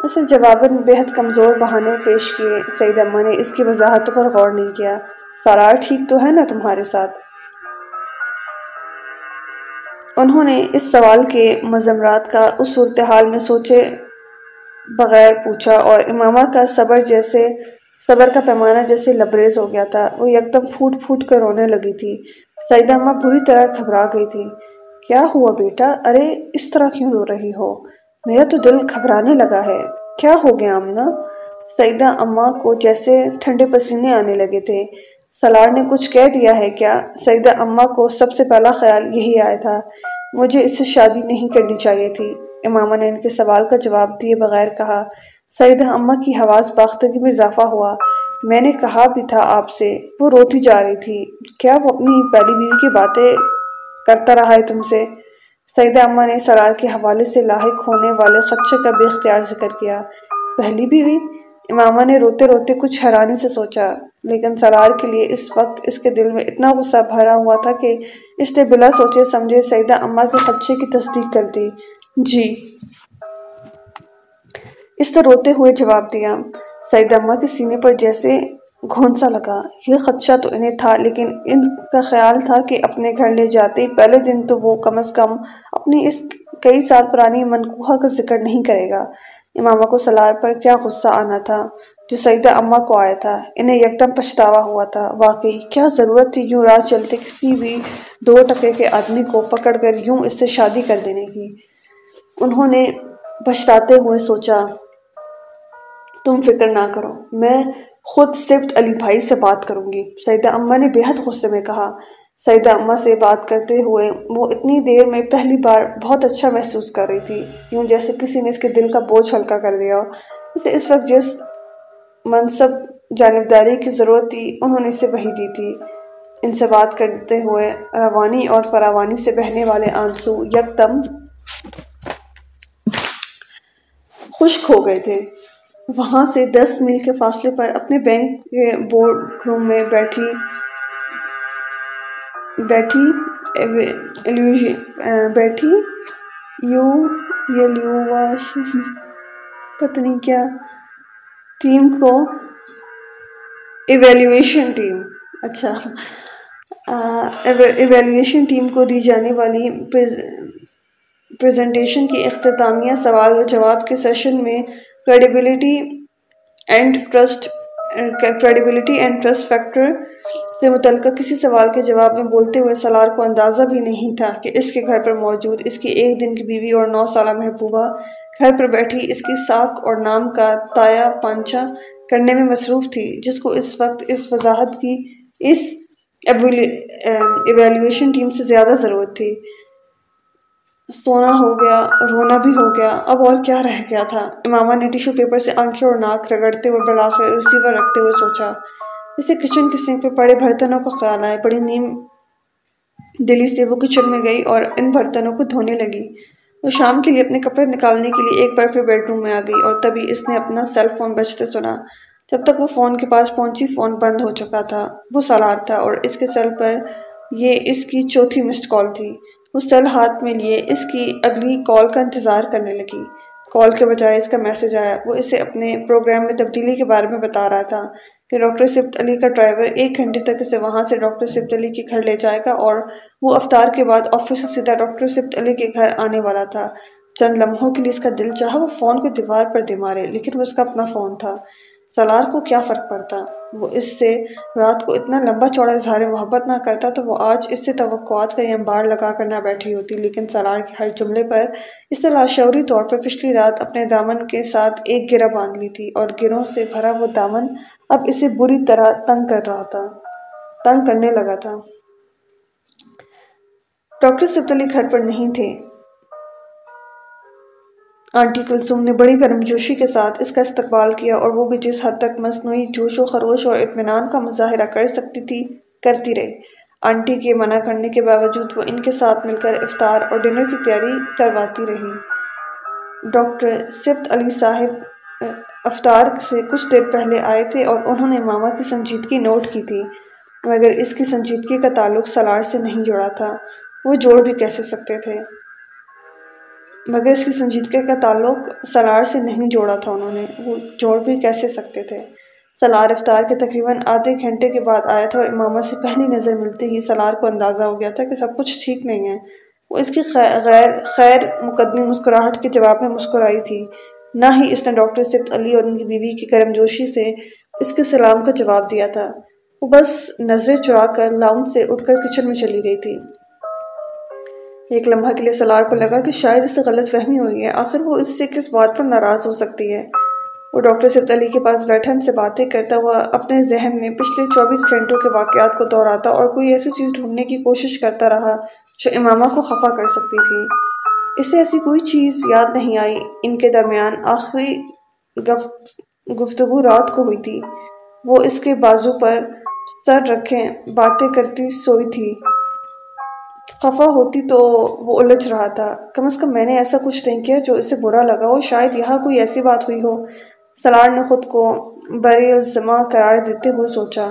اسے جواباً بہت کمزور بہانے پیش کیے۔ سعیدہ اماں نے اس کی وضاحتوں پر غور نہیں کیا۔ سارار ٹھیک تو ہے نا تمہارے ساتھ؟ انہوں نے اس سوال کے مضمرات کا اس صورتحال میں سوچے بغیر پوچھا اور امامہ کا صبر جیسے، صبر کا پیمانہ جیسے لبریز ہو گیا تھا۔ وہ یکدم پھوٹ پھوٹ کر رونے لگی تھی۔ سعیدہ اماں پوری طرح گھبرا گئی تھی۔ کیا ہوا بیٹا؟ ارے، اس طرح کیوں رو رہی ہو؟ میرا تو دل گھبرانے لگا ہے۔ کیا ہو گیا امنہ سعیدہ اماں کو جیسے ٹھنڈے پسینے آنے لگے تھے۔ سلار نے کچھ کہہ دیا ہے کیا؟ سعیدہ اماں کو سب سے پہلا خیال یہی آیا تھا۔ مجھے اس سے شادی نہیں کرنی چاہیے تھی۔ امامہ نے ان کے سوال کا جواب دیے بغیر کہا سعیدہ اماں کی حواس باختگی میں اضافہ ہوا۔ میں نے کہا بھی تھا آپ سے، وہ روتی جا رہی تھی۔ کیا وہ اپنی پہلی بیوی کی باتیں کرتا رہا ہے تم سے؟ سعیدہ اماں نے سرار کے حوالے سے لاحق ہونے والے خدشے کا بے اختیار ذکر کیا۔ پہلی بیوی؟ امامہ نے روتے روتے کچھ حیرانی سے سوچا، لیکن سرار کے لیے اس وقت اس کے دل میں اتنا غصہ بھرا ہوا تھا کہ اس نے بلا سوچے سمجھے سعیدہ اماں کے خدشے کی تصدیق کر دی۔ جی۔ اس نے روتے ہوئے جواب دیا۔ سعید اماں کے سینے پر جیسے گھونسا لگا۔ یہ خدشہ تو انہیں تھا، لیکن ان کا خیال تھا کہ اپنے گھر لے جاتے پہلے دن تو وہ کم از کم اپنی اس کئی سال پرانی منقوہ کا ذکر نہیں کرے گا۔ امامہ کو سلار پر کیا غصہ آنا تھا؟ جو سعیدہ اماں کو آیا تھا، انہیں یکدم پچھتاوا ہوا تھا۔ واقعی، کیا ضرورت تھی یوں راہ چلتے کسی بھی دو ٹکے کے آدمی کو پکڑ کر یوں اس سے شادی کر دینے کی؟ انہوں نے پچھتاتے ہوئے سوچا، تم فکر نہ کرو، میں خود صفت علی بھائی سے بات کروں گی۔ سعیدہ اماں نے بہت غصے میں کہا سعیدہ اماں سے بات کرتے ہوئے وہ اتنی دیر میں پہلی بار بہت اچھا محسوس کر رہی تھی، یوں جیسے کسی نے اس کے دل کا بوجھ ہلکا کر دیا اسے اس وقت جس منصب جانبداری کی ضرورت تھی، انہوں نے اسے وہی دی تھی۔ ان سے بات کرتے ہوئے روانی اور فراوانی سے بہنے والے آنسو یکدم خشک ہو گئے تھے۔ وہاں سے دس میل کے فاصلے پر اپنے بینک کے بورڈ روم میں بیٹھی بیٹھی بیٹھی یو یلیو پتنی کیا۔ ٹیم کو ایویلیویشن ٹیم اچھا۔ ایویلیویشن ٹیم کو دی جانے والی پریزنٹیشن کی اختتامیہ سوال و جواب کے سیشن میں credibility and trust credibility and trust factor سے متعلقہ کسی سوال کے جواب میں بولتے ہوئے سالار کو اندازہ بھی نہیں تھا کہ اس کے گھر پر موجود، اس کی ایک دن کی بیوی اور نو سالہ محبوبہ گھر پر بیٹھی، اس کی ساکھ اور نام کا تایا پانچا کرنے میں مصروف تھی، جس کو اس وقت اس وضاحت کی، اس ایویلیویشن ٹیم سے زیادہ ضرورت تھی۔ سونا ہو گیا، رونا بھی ہو گیا۔ اب اور کیا رہ گیا تھا؟ امامہ نے ٹیشو پیپر سے آنکھیں اور ناک رگڑتے ہوئے بلاخر ریسیور رکھتے ہوئے سوچا، اسے کچن کے سنک پہ پڑے برتنوں کا خیال آئے بڑی نیم دلی سے وہ کچن میں گئی اور ان برتنوں کو دھونے لگی۔ وہ شام کے لیے اپنے کپڑے نکالنے کے لیے ایک بار پھر بیڈ روم میں آ گئی اور تبھی اس نے اپنا سیل فون بچتے سنا۔ جب تک وہ فون کے پاس پہنچی، فون بند ہو چکا تھا۔ وہ سالار تھا اور اس کے سیل پر یہ اس کی چوتھی مسڈ کال تھی۔ ہاتھ میں لیے اس کی اگلی کال کا انتظار کرنے لگی۔ کال کے بجائے اس کا میسج آیا۔ وہ اسے اپنے پروگرام میں تبدیلی کے بارے میں بتا رہا تھا کہ ڈاکٹر سبت علی کا ڈرائیور ایک گھنٹے تک اسے وہاں سے ڈاکٹر سبت علی کے گھر لے جائے گا اور وہ افطار کے بعد آفس سے سیدھا ڈاکٹر سبت علی کے گھر آنے والا تھا۔ چند لمحوں کے لیے اس کا دل چاہا وہ فون کو دیوار پر دے مارے لیکن وہ اس کا اپنا فون تھا۔ سالار کو کیا فرق پڑتا؟ وہ اس سے رات کو اتنا لمبا چوڑا اظہار محبت نہ کرتا تو وہ آج اس سے توقعات کا یہ امبار لگا کر نہ بیٹھی ہوتی، لیکن سالار کے ہر جملے پر اس سے لاشعوری طور پر پچھلی رات اپنے دامن کے ساتھ ایک گرہ باندھ لی تھی اور گروں سے بھرا وہ دامن اب اسے بری طرح تنگ کر رہا تھا، تنگ کرنے لگا تھا۔ ڈاکٹر سبتلی گھر پر نہیں تھے۔ آنٹی کلسوم نے بڑی گرم جوشی کے ساتھ اس کا استقبال کیا اور وہ بھی جس حد تک مصنوعی جوش و خروش اور اطمینان کا مظاہرہ کر سکتی تھی، کرتی رہے آنٹی کے منع کرنے کے باوجود وہ ان کے ساتھ مل کر افطار اور ڈنر کی تیاری کرواتی رہی۔ ڈاکٹر صفت علی صاحب افطار سے کچھ دیر پہلے آئے تھے اور انہوں نے ماما کی سنجیدگی نوٹ کی تھی، مگر اس کی سنجیدگی کا تعلق سلار سے نہیں جوڑا تھا۔ وہ جوڑ بھی کیسے سکتے تھے؟ مگر اس کی سنجیدگی کا تعلق سلار سے نہیں جوڑا تھا انہوں نے۔ وہ جوڑ بھی کیسے سکتے تھے؟ سلار افطار کے تقریباً آدھے گھنٹے کے بعد آیا تھا اور امامہ سے پہلی نظر ملتے ہی سلار کو اندازہ ہو گیا تھا کہ سب کچھ ٹھیک نہیں ہے۔ وہ اس کی غیر، خیر مقدمی مسکراہٹ کے جواب میں مسکرائی تھی۔ نہ ہی اس نے ڈاکٹر صفت علی اور ان کی بیوی کی کرم جوشی سے اس کے سلام کا جواب دیا تھا۔ وہ بس نظریں چڑھا کر لاؤن سے اٹھ کر کچن میں چلی گئی تھی۔ ایک لمحہ کے لیے سلار کو لگا کہ شاید اس سے غلط فہمی ہوئی ہے۔ آخر وہ اس سے کس بات پر ناراض ہو سکتی ہے؟ وہ ڈاکٹر صفت علی کے پاس بیٹھا، ان سے باتیں کرتا ہوا اپنے ذہن میں پچھلے چوبیس گھنٹوں کے واقعات کو دہراتا اور کوئی ایسی چیز ڈھونڈنے کی کوشش کرتا رہا جو امامہ کو خفا کر سکتی تھی۔ اسے ایسی کوئی چیز یاد نہیں آئی۔ ان کے درمیان آخری گفتگو رات کو ہوئی تھی۔ وہ اس کے بازو پر سر رکھیں، باتیں کرتی سوئی تھی۔ خفا ہوتی تو وہ الجھ رہا تھا۔ کم از کم میں نے ایسا کچھ نہیں کیا جو اسے برا لگا ہو۔ شاید یہاں کوئی ایسی بات ہوئی ہو۔ سلار نے خود کو بری الزما قرار دیتے ہوئے سوچا،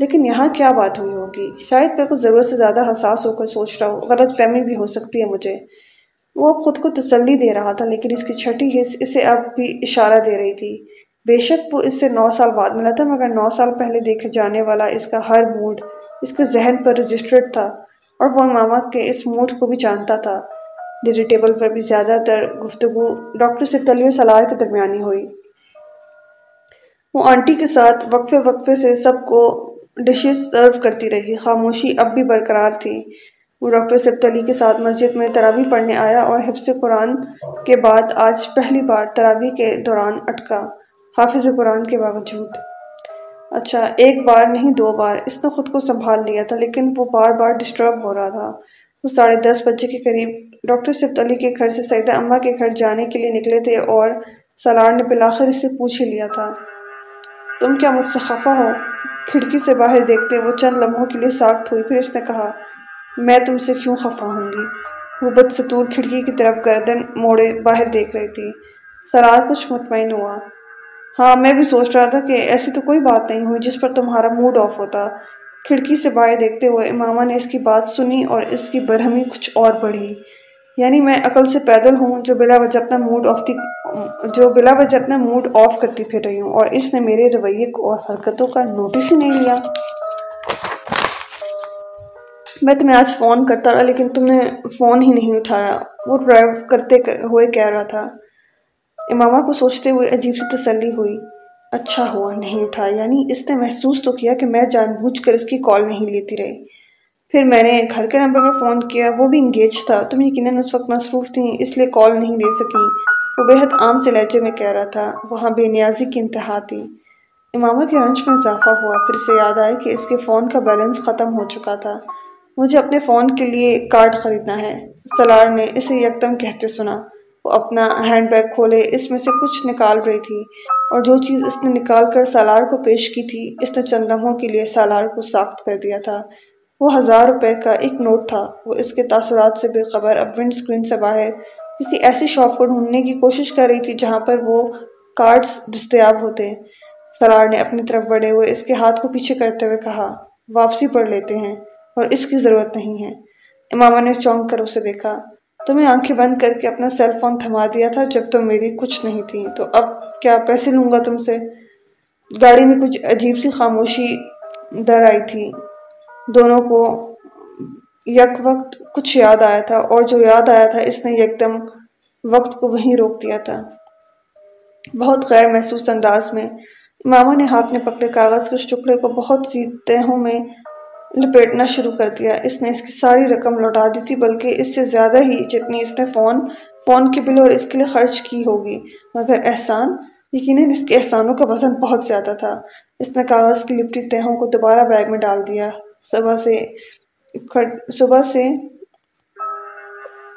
لیکن یہاں کیا بات ہوئی ہوگی؟ شاید میں کچھ ضرورت سے زیادہ حساس ہو کر سوچ رہا ہوں۔ غلط فہمی بھی ہو سکتی ہے مجھے۔ وہ اب خود کو تسلی دے رہا تھا، لیکن اس کی چھٹی حص اسے اب بھی اشارہ دے رہی تھی۔ بے شک وہ اس سے نو سال بعد ملا تھا، مگر نو سال پہلے دیکھے جانے والا اس کا ہر موڈ، اس کے ذہن پر رجسٹرڈ تھا۔ اور وہ ماما کے اس موڈ کو بھی جانتا تھا۔ ڈیری ٹیبل پر بھی زیادہ تر گفتگو ڈاکٹر سے تلی سلار کے درمیانی ہوئی۔ وہ آنٹی کے ساتھ وقفے وقفے سے سب کو ڈشز سرو کرتی رہی۔ خاموشی اب بھی برقرار تھی۔ وہ ڈاکٹر سبت علی کے ساتھ مسجد میں تراوی پڑھنے آیا اور حفظ قرآن کے بعد آج پہلی بار تراوی کے دوران اٹکا۔ حافظ قرآن کے باوجود۔ اچھا ایک بار نہیں، دو بار۔ اس نے خود کو سنبھال لیا تھا، لیکن وہ بار بار ڈسٹرب ہو رہا تھا۔ وہ ساڑھے دس بجے کے قریب ڈاکٹر سبت علی کے گھر سے سیدہ اماں کے گھر جانے کے لیے نکلے تھے اور سلار نے بلاخر اس سے پوچھ ہی لیا تھا۔ تم کیا مجھ سے خفا ہو؟ کھڑکی سے باہر دیکھتے وہ چند لمحوں کے لیے ساخت ہوئی۔ پھر اس نے کہا، میں تم سے کیوں خفا ہوں گی؟ وہ بدستور کھڑکی کی طرف گردن موڑے باہر دیکھ رہی تھی۔ سرار کچھ مطمئن ہوا۔ ہاں میں بھی سوچ رہا تھا کہ ایسی تو کوئی بات نہیں ہوئی جس پر تمہارا موڈ آف ہوتا۔ کھڑکی سے باہر دیکھتے ہوئے امامہ نے اس کی بات سنی اور اس کی برہمی کچھ اور بڑھی یعنی میں عقل سے پیدل ہوں جو بلا وجہ اپنا موڈ آف تھی، جو بلا وجہ اپنا موڈ آف کرتی پھر رہی ہوں اور اس نے میرے رویے کو اور حرکتوں کا نوٹس ہی نہیں لیا۔ میں تمہیں آج فون کرتا رہا لیکن تم نے فون ہی نہیں اٹھایا۔ وہ ڈرائیو کرتے ہوئے کہہ رہا تھا۔ امامہ کو سوچتے ہوئے عجیب سی تسلی ہوئی۔ اچھا ہوا، نہیں اٹھایا یعنی اس نے محسوس تو کیا کہ میں جان بوجھ کر اس کی کال نہیں لیتی رہی۔ پھر میں نے گھر کے نمبر پر فون کیا، وہ بھی انگیج تھا۔ تم یقیناً اس وقت مصروف تھیں، اس لیے کال نہیں لے سکیں۔ وہ بہت عام سے لہجے میں کہہ رہا تھا، وہاں بے نیازی کی انتہا تھی۔ امامہ کے رنج میں اضافہ ہوا، پھر اسے یاد آئے کہ اس کے فون کا بیلنس ختم ہو چکا تھا۔ مجھے اپنے فون کے لیے کارڈ خریدنا ہے۔ سلار نے اسے یکدم کہتے سنا۔ اپنا ہینڈ بیگ کھولے، اس میں سے کچھ نکال رہی تھی اور جو چیز اس نے نکال کر سالار کو پیش کی تھی، اس نے چند لمحوں کے لیے سالار کو ساخت کر دیا تھا۔ وہ ہزار روپے کا ایک نوٹ تھا۔ وہ اس کے تاثرات سے بے خبر اب ونڈ سکرین سے باہر کسی ایسی شاپ کو ڈھونڈنے کی کوشش کر رہی تھی جہاں پر وہ کارڈز دستیاب ہوتے۔ سلار نے اپنی طرف بڑھے ہوئے اس کے ہاتھ کو پیچھے کرتے ہوئے کہا، واپسی پڑھ لیتے ہیں اور اس کی ضرورت نہیں ہے۔ امامہ نے چونک کر اسے دیکھا۔ تمہیں آنکھیں بند کر کے اپنا سیل فون تھما دیا تھا جب تم میری کچھ نہیں تھی۔ تو اب کیا پیسے لوں گا تم سے؟ گاڑی میں کچھ عجیب سی خاموشی در آئی تھی۔ دونوں کو یک وقت کچھ یاد آیا تھا اور جو یاد آیا تھا اس نے یکدم وقت کو وہیں روک دیا تھا۔ بہت غیر محسوس انداز میں ماما نے ہاتھ میں پکڑے کاغذ کے اس ٹکڑے کو بہت سی تہوں میں لپیٹنا شروع کر دیا۔ اس نے اس کی ساری رقم لوٹا دی تھی، بلکہ اس سے زیادہ ہی جتنی اس نے فون فون کے بل اور اس کے لیے خرچ کی ہوگی۔ مگر احسان، یقیناً اس کے احسانوں کا وزن بہت زیادہ تھا۔ اس نے کاغذ کی لپٹی تہوں کو دوبارہ بیگ میں ڈال دیا۔ صبح سے صبح سے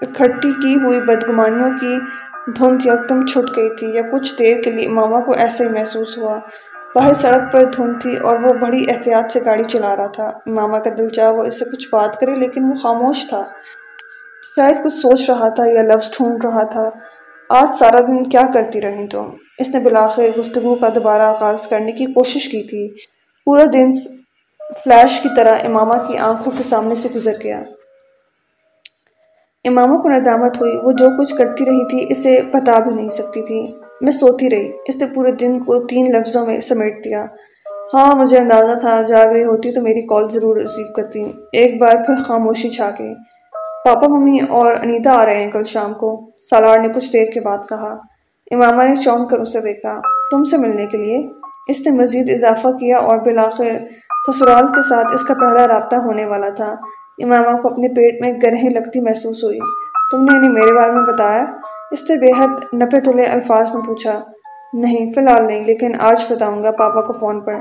اکٹھی کی ہوئی بدگمانیوں کی دھند یکدم چھٹ گئی تھی، یا کچھ دیر کے لیے ماما کو ایسے ہی محسوس ہوا۔ باہر سڑک پر دھند تھی اور وہ بڑی احتیاط سے گاڑی چلا رہا تھا۔ ماما کا دل چاہ وہ اس سے کچھ بات کرے، لیکن وہ خاموش تھا۔ شاید کچھ سوچ رہا تھا یا لفظ ڈھونڈ رہا تھا۔ آج سارا دن کیا کرتی رہی تم؟ اس نے بلاخر گفتگو کا دوبارہ آغاز کرنے کی کوشش کی تھی۔ پورا دن فلیش کی طرح امامہ کی آنکھوں کے سامنے سے گزر گیا۔ امامہ کو ندامت ہوئی، وہ جو کچھ کرتی رہی تھی، اسے بتا بھی نہیں سکتی تھی۔ میں سوتی رہی۔ اس نے پورے دن کو تین لفظوں میں سمیٹ دیا۔ ہاں مجھے اندازہ تھا، جاگ رہی ہوتی تو میری کال ضرور ریسیو کرتی۔ ایک بار پھر خاموشی چھا گئی۔ پاپا، ممی اور انیتا آ رہے ہیں کل شام کو۔ سالار نے کچھ دیر کے بعد کہا، امامہ نے چونک کر اسے دیکھا۔ تم سے ملنے کے لیے۔ اس نے مزید اضافہ کیا اور بلاخر سسرال کے ساتھ اس کا پہلا رابطہ ہونے والا تھا۔ امامہ کو اپنے پیٹ میں گرہیں لگتی محسوس ہوئی۔ تم نے انہیں میرے بارے میں بتایا؟ اس نے بے حد نپے تلے الفاظ میں پوچھا، نہیں، فی الحال نہیں، لیکن آج بتاؤں گا پاپا کو فون پر۔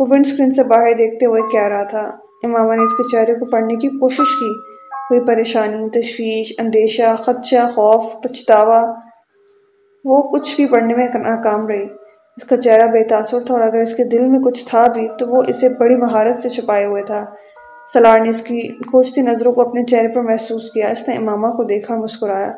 وہ ونڈ اسکرین سے باہر دیکھتے ہوئے کہہ رہا تھا، امامہ نے اس کے چہرے کو پڑھنے کی کوشش کی۔ کوئی پریشانی، تشویش، اندیشہ، خدشہ، خوف، پچھتاوا۔ وہ کچھ بھی پڑھنے میں ناکام رہی۔ اس کا چہرہ بے تاثر تھا اور اگر اس کے دل میں کچھ تھا بھی، تو وہ اسے بڑی مہارت سے چھپائے ہوئے تھا۔ سلار نے اس کی کھوجتی نظروں کو اپنے چہرے پر محسوس کیا۔ اس نے امامہ کو دیکھا مسکرایا۔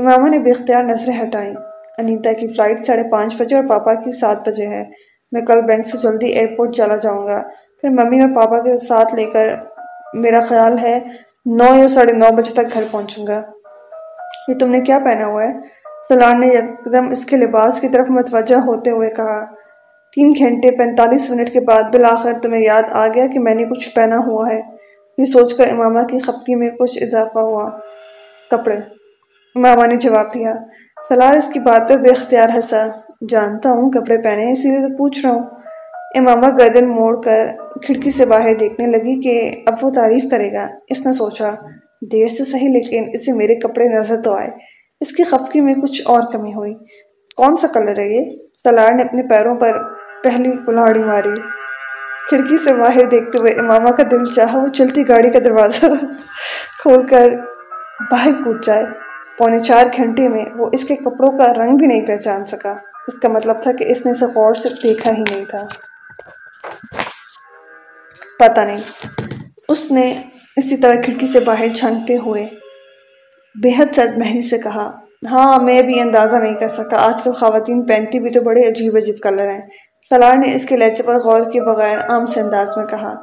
امامہ نے بے اختیار نظریں ہٹائیں۔ انیتا کی فلائٹ ساڑھے پانچ بجے اور پاپا کی سات بجے ہے۔ میں کل بینک سے جلدی ایئرپورٹ چلا جاؤں گا۔ پھر ممی اور پاپا کے ساتھ لے کر میرا خیال ہے نو یا ساڑھے نو بجے تک گھر پہنچوں گا۔ یہ تم نے کیا پہنا ہوا ہے؟ سلار نے یکدم اس کے لباس کی طرف متوجہ ہوتے ہوئے کہا، تین گھنٹے پینتالیس منٹ کے بعد بالآخر تمہیں یاد آ گیا کہ میں نے کچھ پہنا ہوا ہے۔ یہ سوچ کر امامہ کی خفکی میں کچھ اضافہ ہوا۔ کپڑے۔ امامہ نے جواب دیا، سلار، اس کی بات پہ بے اختیار ہنسا جانتا ہوں، کپڑے پہنے، اسی لیے تو پوچھ رہا ہوں۔ امامہ گردن موڑ کر کھڑکی سے باہر دیکھنے لگی کہ اب وہ تعریف کرے گا۔ اس نے سوچا، دیر سے صحیح، لیکن اسے میرے کپڑے نظر تو آئے۔ اس کی خفکی میں کچھ اور کمی ہوئی۔ کون سا کلر ہے یہ؟ سلار نے اپنے پیروں پر پہلی کلاڑی ماری۔ کھڑکی سے باہر دیکھتے ہوئے امامہ کا دل چاہا، وہ چلتی گاڑی کا دروازہ کھول کر باہر کود جائے۔ پونے چار گھنٹے میں وہ اس کے کپڑوں کا رنگ بھی نہیں پہچان سکا۔ اس کا مطلب تھا کہ اس نے اسے غور سے دیکھا ہی نہیں تھا۔ پتہ نہیں۔ اس نے اسی طرح کھڑکی سے باہر جھانکتے ہوئے بے حد سرد مہری سے کہا ہاں میں بھی اندازہ نہیں کر سکتا آج کل خواتین پینتی بھی تو بڑے عجیب عجیب کلر ہیں۔ سلار نے اس کے لہجے پر غور کے بغیر عام سے انداز میں کہا،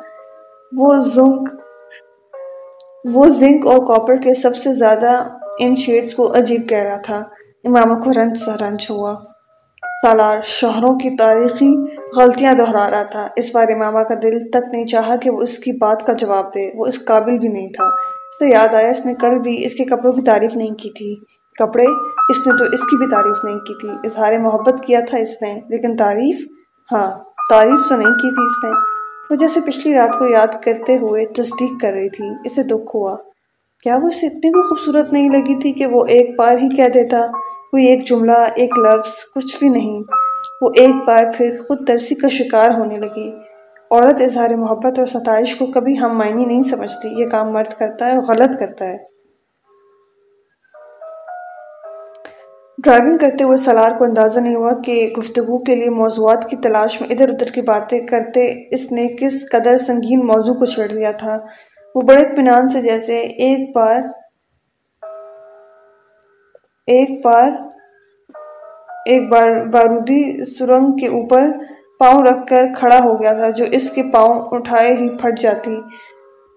وہ زنک وہ زنک اور کاپر کے سب سے زیادہ ان شیڈز کو عجیب کہہ رہا تھا۔ امامہ کو رنج سا رنج ہوا۔ سالار شوہروں کی تاریخی غلطیاں دہرا رہا تھا۔ اس بار امامہ کا دل تک نہیں چاہا کہ وہ اس کی بات کا جواب دے۔ وہ اس قابل بھی نہیں تھا۔ اسے یاد آیا اس نے کل بھی اس کے کپڑوں کی تعریف نہیں کی تھی۔ کپڑے اس نے تو اس کی بھی تعریف نہیں کی تھی۔ اظہار محبت کیا تھا اس نے، لیکن تعریف؟ ہاں تعریف تو نہیں کی تھی اس نے۔ وہ جیسے پچھلی رات کو یاد کرتے ہوئے تصدیق کر رہی تھی۔ اسے دکھ ہوا۔ کیا وہ اسے اتنی بھی خوبصورت نہیں لگی تھی کہ وہ ایک بار ہی کہہ دیتا، کوئی ایک جملہ، ایک لفظ، کچھ بھی نہیں۔ وہ ایک بار پھر خود ترسی کا شکار ہونے لگی۔ عورت اظہار محبت اور ستائش کو کبھی ہم معنی نہیں سمجھتی۔ یہ کام مرد کرتا ہے اور غلط کرتا ہے۔ ڈرائیونگ کرتے ہوئے سلار کو اندازہ نہیں ہوا کہ گفتگو کے لیے موضوعات کی تلاش میں ادھر ادھر کی باتیں کرتے اس نے کس قدر سنگین موضوع کو چھیڑ دیا تھا۔ وہ بڑے اطمینان سے جیسے ایک بار ایک بار ایک بار، بارودی سرنگ کے اوپر پاؤں رکھ کر کھڑا ہو گیا تھا، جو اس کے پاؤں اٹھائے ہی پھٹ جاتی۔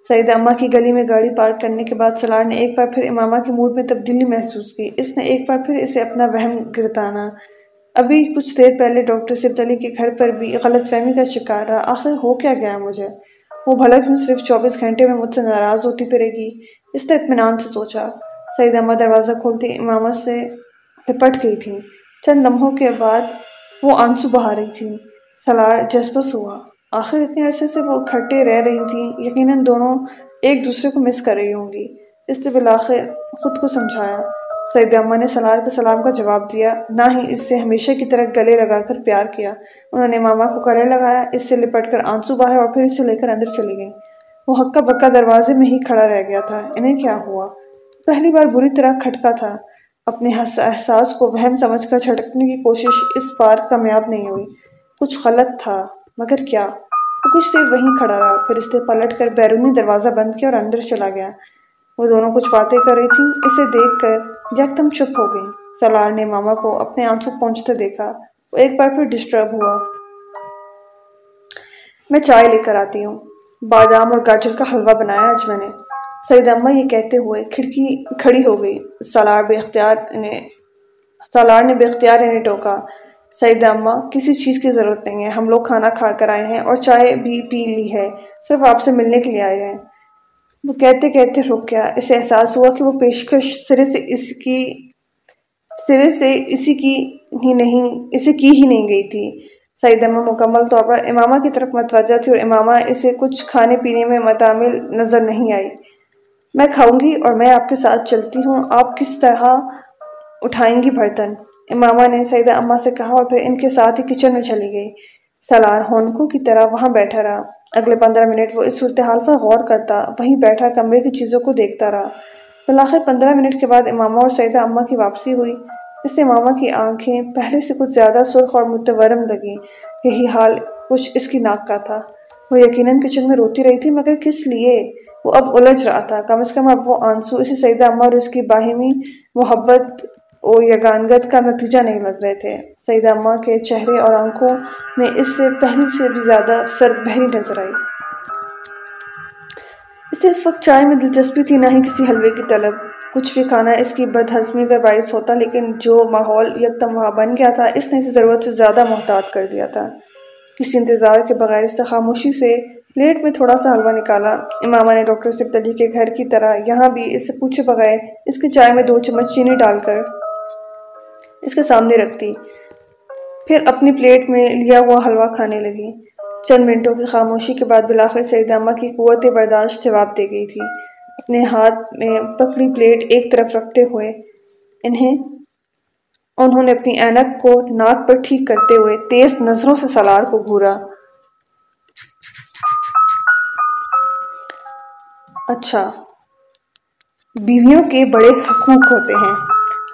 سعید اماں کی گلی میں گاڑی پارک کرنے کے بعد سلار نے ایک بار پھر امامہ کے موڈ میں تبدیلی محسوس کی۔ اس نے ایک بار پھر اسے اپنا وہم گرتانا۔ ابھی کچھ دیر پہلے ڈاکٹر صفت علی کے گھر پر بھی غلط فہمی کا شکار رہا۔ آخر ہو کیا گیا مجھے؟ وہ بھلا کیوں صرف چوبیس گھنٹے میں مجھ سے ناراض ہوتی پھرے گی۔ اس نے اطمینان سے سوچا۔ سعید احمد دروازہ کھولتی امامت سے لپٹ گئی تھی چند لمحوں کے بعد وہ آنسو بہا رہی تھی سلار جذبس ہوا۔ آخر اتنے عرصے سے وہ کھٹے رہ رہی تھی یقیناً دونوں ایک دوسرے کو مس کر رہی ہوں گی۔ اس نے بالآخر خود کو سمجھایا۔ سعید اماں نے سلار کے سلام کا جواب دیا، نہ ہی اس سے ہمیشہ کی طرح گلے لگا کر پیار کیا۔ انہوں نے ماما کو کرے لگایا، اس سے لپٹ کر آنسو بہائے اور پھر اسے لے کر اندر چلی گئیں۔ وہ ہکا بکا دروازے میں ہی کھڑا رہ گیا تھا۔ انہیں کیا ہوا؟ پہلی بار بری طرح کھٹکا تھا۔ اپنے احساس کو وہم سمجھ کر چھٹکنے کی کوشش اس بار کامیاب نہیں ہوئی۔ کچھ غلط تھا، مگر کیا؟ وہ کچھ دیر وہیں کھڑا رہا، پھر اس نے پلٹ کر بیرونی دروازہ بند کیا اور اندر چلا گیا۔ وہ دونوں کچھ باتیں کر رہی تھیں اسے دیکھ کر یکدم چپ ہو گئی۔ سلار نے ماما کو اپنے آنسو پہنچتے دیکھا۔ وہ ایک بار پھر ڈسٹرب ہوا۔ میں چائے لے کر آتی ہوں۔ بادام اور گاجر کا حلوہ بنایا آج میں نے۔ سعید اماں یہ کہتے ہوئے کھڑکی کھڑی ہو گئی۔ سالار بے اختیار انہیں سالار نے بے اختیار انہیں ٹوکا۔ سعید اماں، کسی چیز کی ضرورت نہیں ہے۔ ہم لوگ کھانا کھا کر آئے ہیں اور چائے بھی پی لی ہے۔ صرف آپ سے ملنے کے لیے آئے ہیں۔ وہ کہتے کہتے رک گیا۔ اسے احساس ہوا کہ وہ پیشکش سرے سے اس کی، سرے سے اسی کی ہی نہیں، اسے کی ہی نہیں گئی تھی۔ سعید اماں مکمل طور پر امامہ کی طرف متوجہ تھی اور امامہ اسے کچھ کھانے پینے میں متعمل نظر نہیں آئی۔ میں کھاؤں گی اور میں آپ کے ساتھ چلتی ہوں۔ آپ کس طرح اٹھائیں گی برتن؟ امامہ نے سعیدہ اماں سے کہا اور پھر ان کے ساتھ ہی کچن میں چلی گئی۔ سلار ہونکو کی طرح وہاں بیٹھا رہا۔ اگلے پندرہ منٹ وہ اس صورتحال پر غور کرتا، وہیں بیٹھا، کمرے کی چیزوں کو دیکھتا رہا۔ بالآخر پندرہ منٹ کے بعد امامہ اور سعیدہ اماں کی واپسی ہوئی۔ اس سے امامہ کی آنکھیں پہلے سے کچھ زیادہ سرخ اور متورم لگیں۔ یہی حال کچھ اس کی ناک کا تھا۔ وہ یقیناً کچن میں روتی رہی تھی، مگر کس لیے؟ وہ اب الجھ رہا تھا۔ کم از کم اب وہ آنسو اسے سعیدہ امہ اور اس کی باہمی محبت و یگانگت کا نتیجہ نہیں لگ رہے تھے۔ سعیدہ امہ کے چہرے اور آنکھوں میں اس سے پہلی سے بھی زیادہ سرد بہری نظر آئی۔ اسے اس وقت چائے میں دلچسپی تھی، نہ ہی کسی حلوے کی طلب۔ کچھ بھی کھانا اس کی بد ہضمی کا باعث ہوتا، لیکن جو ماحول یکدم وہاں بن گیا تھا، اس نے اسے ضرورت سے زیادہ محتاط کر دیا تھا۔ کسی انتظار کے بغیر اس خاموشی سے پلیٹ میں تھوڑا سا حلوہ نکالا۔ امامہ نے ڈاکٹر صفت علی کے گھر کی طرح یہاں بھی اس سے پوچھے بغیر اس کی چائے میں دو چمچ چینی ڈال کر اس کے سامنے رکھتی۔ پھر اپنی پلیٹ میں لیا ہوا حلوہ کھانے لگی۔ چند منٹوں کی خاموشی کے بعد بلاخر سعید امہ کی قوت برداشت جواب دے گئی تھی۔ اپنے ہاتھ میں پکڑی پلیٹ ایک طرف رکھتے ہوئے انہیں، انہوں نے اپنی اینک کو ناک پر ٹھیک کرتے ہوئے تیز نظروں سے سلار کو گھورا۔ اچھا۔ بیویوں کے بڑے حقوق ہوتے ہیں۔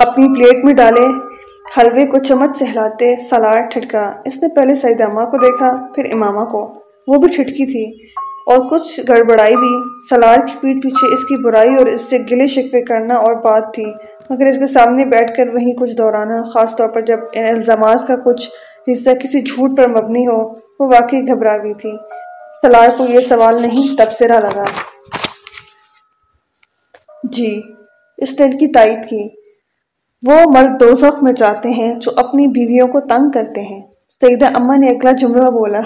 اپنی پلیٹ میں ڈالے حلوے کو چمچ سے ہلاتے سلار ٹھٹکا۔ اس نے پہلے سعید اماں کو دیکھا، پھر امامہ کو۔ وہ بھی ٹھٹکی تھی اور کچھ گڑبڑائی بھی۔ سلار کی پیٹ پیچھے اس کی برائی اور اس سے گلے شکوے کرنا اور بات تھی۔ مگر اس کے سامنے بیٹھ کر وہیں کچھ دورانا خاص طور پر جب ان الزامات کا کچھ حصہ کسی جھوٹ پر مبنی ہو، وہ واقعی گھبرا گئی تھی۔ سلار کو یہ سوال نہیں تبصرہ لگا۔ جی اس نے ان کی تائید کی۔ وہ مرد دوزخ میں جاتے ہیں جو اپنی بیویوں کو تنگ کرتے ہیں۔ سیدہ اماں نے اگلا جملہ بولا،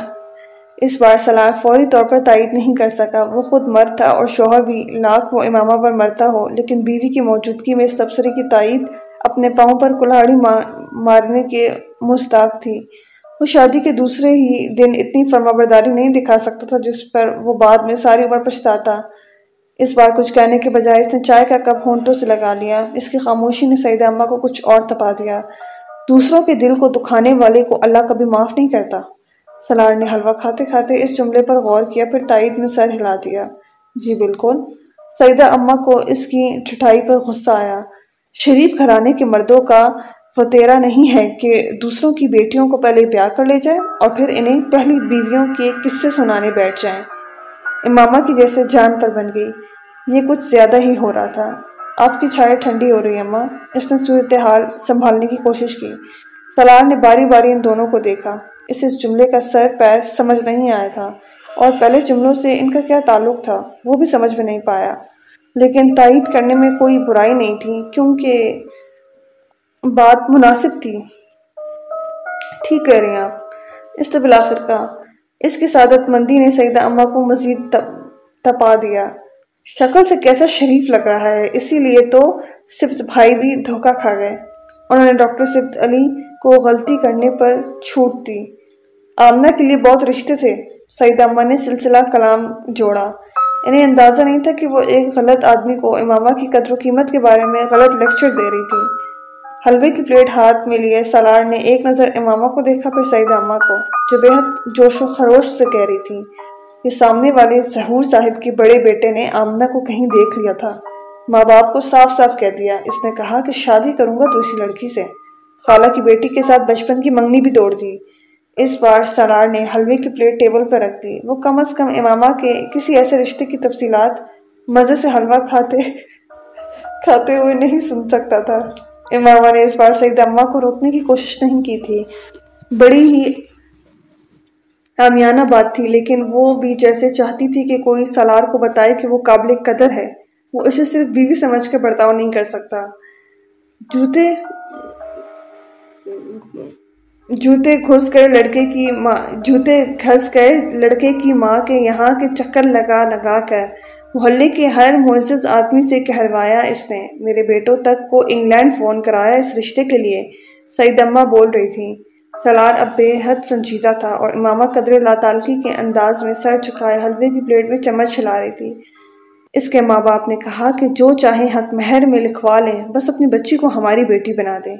اس بار سلار فوری طور پر تائید نہیں کر سکا۔ وہ خود مرد تھا اور شوہر بھی لاکھ وہ امامہ پر مرتا ہو، لیکن بیوی کی موجودگی میں اس تبصرے کی تائید اپنے پاؤں پر کلاڑی مارنے کے مستاق تھی۔ وہ شادی کے دوسرے ہی دن اتنی فرما برداری نہیں دکھا سکتا تھا جس پر وہ بعد میں ساری عمر پچھتاتا۔ اس بار کچھ کہنے کے بجائے اس نے چائے کا کپ ہونٹوں سے لگا لیا۔ اس کی خاموشی نے سعیدہ اماں کو کچھ اور تپا دیا۔ دوسروں کے دل کو دکھانے والے کو اللہ کبھی معاف نہیں کرتا۔ سلار نے حلوہ کھاتے کھاتے اس جملے پر غور کیا، پھر تائید میں سر ہلا دیا۔ جی بالکل۔ سعیدہ اماں کو اس کی ٹھٹائی پر غصہ آیا۔ شریف گھرانے کے مردوں کا وطیرہ نہیں ہے کہ دوسروں کی بیٹیوں کو پہلے پیار کر لے جائیں اور پھر انہیں پہلی بیویوں کے قصے سنانے بیٹھ جائیں۔ امامہ کی جیسے جان پر بن گئی۔ یہ کچھ زیادہ ہی ہو رہا تھا۔ آپ کی چھائے ٹھنڈی ہو رہی اماں۔ اس نے صورتحال سنبھالنے کی کوشش کی۔ سلار نے باری باری ان دونوں کو دیکھا۔ اس اس جملے کا سر پیر سمجھ نہیں آیا تھا۔ اور پہلے جملوں سے ان کا کیا تعلق تھا، وہ بھی سمجھ میں نہیں پایا۔ لیکن تائید کرنے میں کوئی برائی نہیں تھی، کیونکہ بات مناسب تھی۔ ٹھیک کہہ رہی ہیں آپ۔ اس بالآخر کا۔ اس کی سعادت مندی نے سیدہ اماں کو مزید تپا دیا۔ شکل سے کیسا شریف لگ رہا ہے، اسی لیے تو صفت بھائی بھی دھوکہ کھا گئے۔ انہوں نے ڈاکٹر صفت علی کو غلطی کرنے پر چھوٹ دی۔ آمنہ کے لیے بہت رشتے تھے۔ سعیدہ اماں نے سلسلہ کلام جوڑا۔ انہیں اندازہ نہیں تھا کہ وہ ایک غلط آدمی کو امامہ کی قدر و قیمت کے بارے میں غلط لیکچر دے رہی تھی حلوے کی پلیٹ ہاتھ میں لیے سالار نے ایک نظر امامہ کو دیکھا پھر سعیدہ اماں کو، جو بے حد جوش و خروش سے کہہ رہی تھی یہ سامنے والے ظہور صاحب کے بڑے بیٹے نے آمنہ کو کہیں دیکھ لیا تھا۔ ماں باپ کو صاف صاف کہہ دیا۔ اس نے کہا کہ شادی کروں گا تو اسی لڑکی سے۔ خالہ کی بیٹی کے ساتھ بچپن کی منگنی بھی توڑ دی۔ اس بار سالار نے حلوے کی پلیٹ ٹیبل پر رکھ دی۔ وہ کم از کم امامہ کے کسی ایسے رشتے کی تفصیلات مزے سے حلوہ کھاتے کھاتے ہوئے نہیں سن سکتا تھا۔ امامہ نے اس بار سعید امہ کو روکنے کی کوشش نہیں کی تھی۔ بڑی ہی آمیانہ بات تھی، لیکن وہ بھی جیسے چاہتی تھی کہ کوئی سالار کو بتائے کہ وہ قابل قدر ہے۔ وہ اسے صرف بیوی سمجھ کے برتاؤ نہیں کر سکتا۔ جوتے جوتے گھس گئے لڑکے کی ماں، جوتے گھس گئے لڑکے کی ماں کے یہاں کے چکر لگا لگا کر۔ محلے کے ہر معزز آدمی سے کہلوایا اس نے۔ میرے بیٹوں تک کو انگلینڈ فون کرایا اس رشتے کے لیے۔ سعید امہ بول رہی تھی سلار اب بے حد سنجیدہ تھا اور امامہ قدر لاتالکی کے انداز میں سر چکائے حلوے کی پلیٹ میں چمچ چلا رہی تھی۔ اس کے ماں باپ نے کہا کہ جو چاہے حق مہر میں لکھوا لیں، بس اپنی بچی کو ہماری بیٹی بنا دیں۔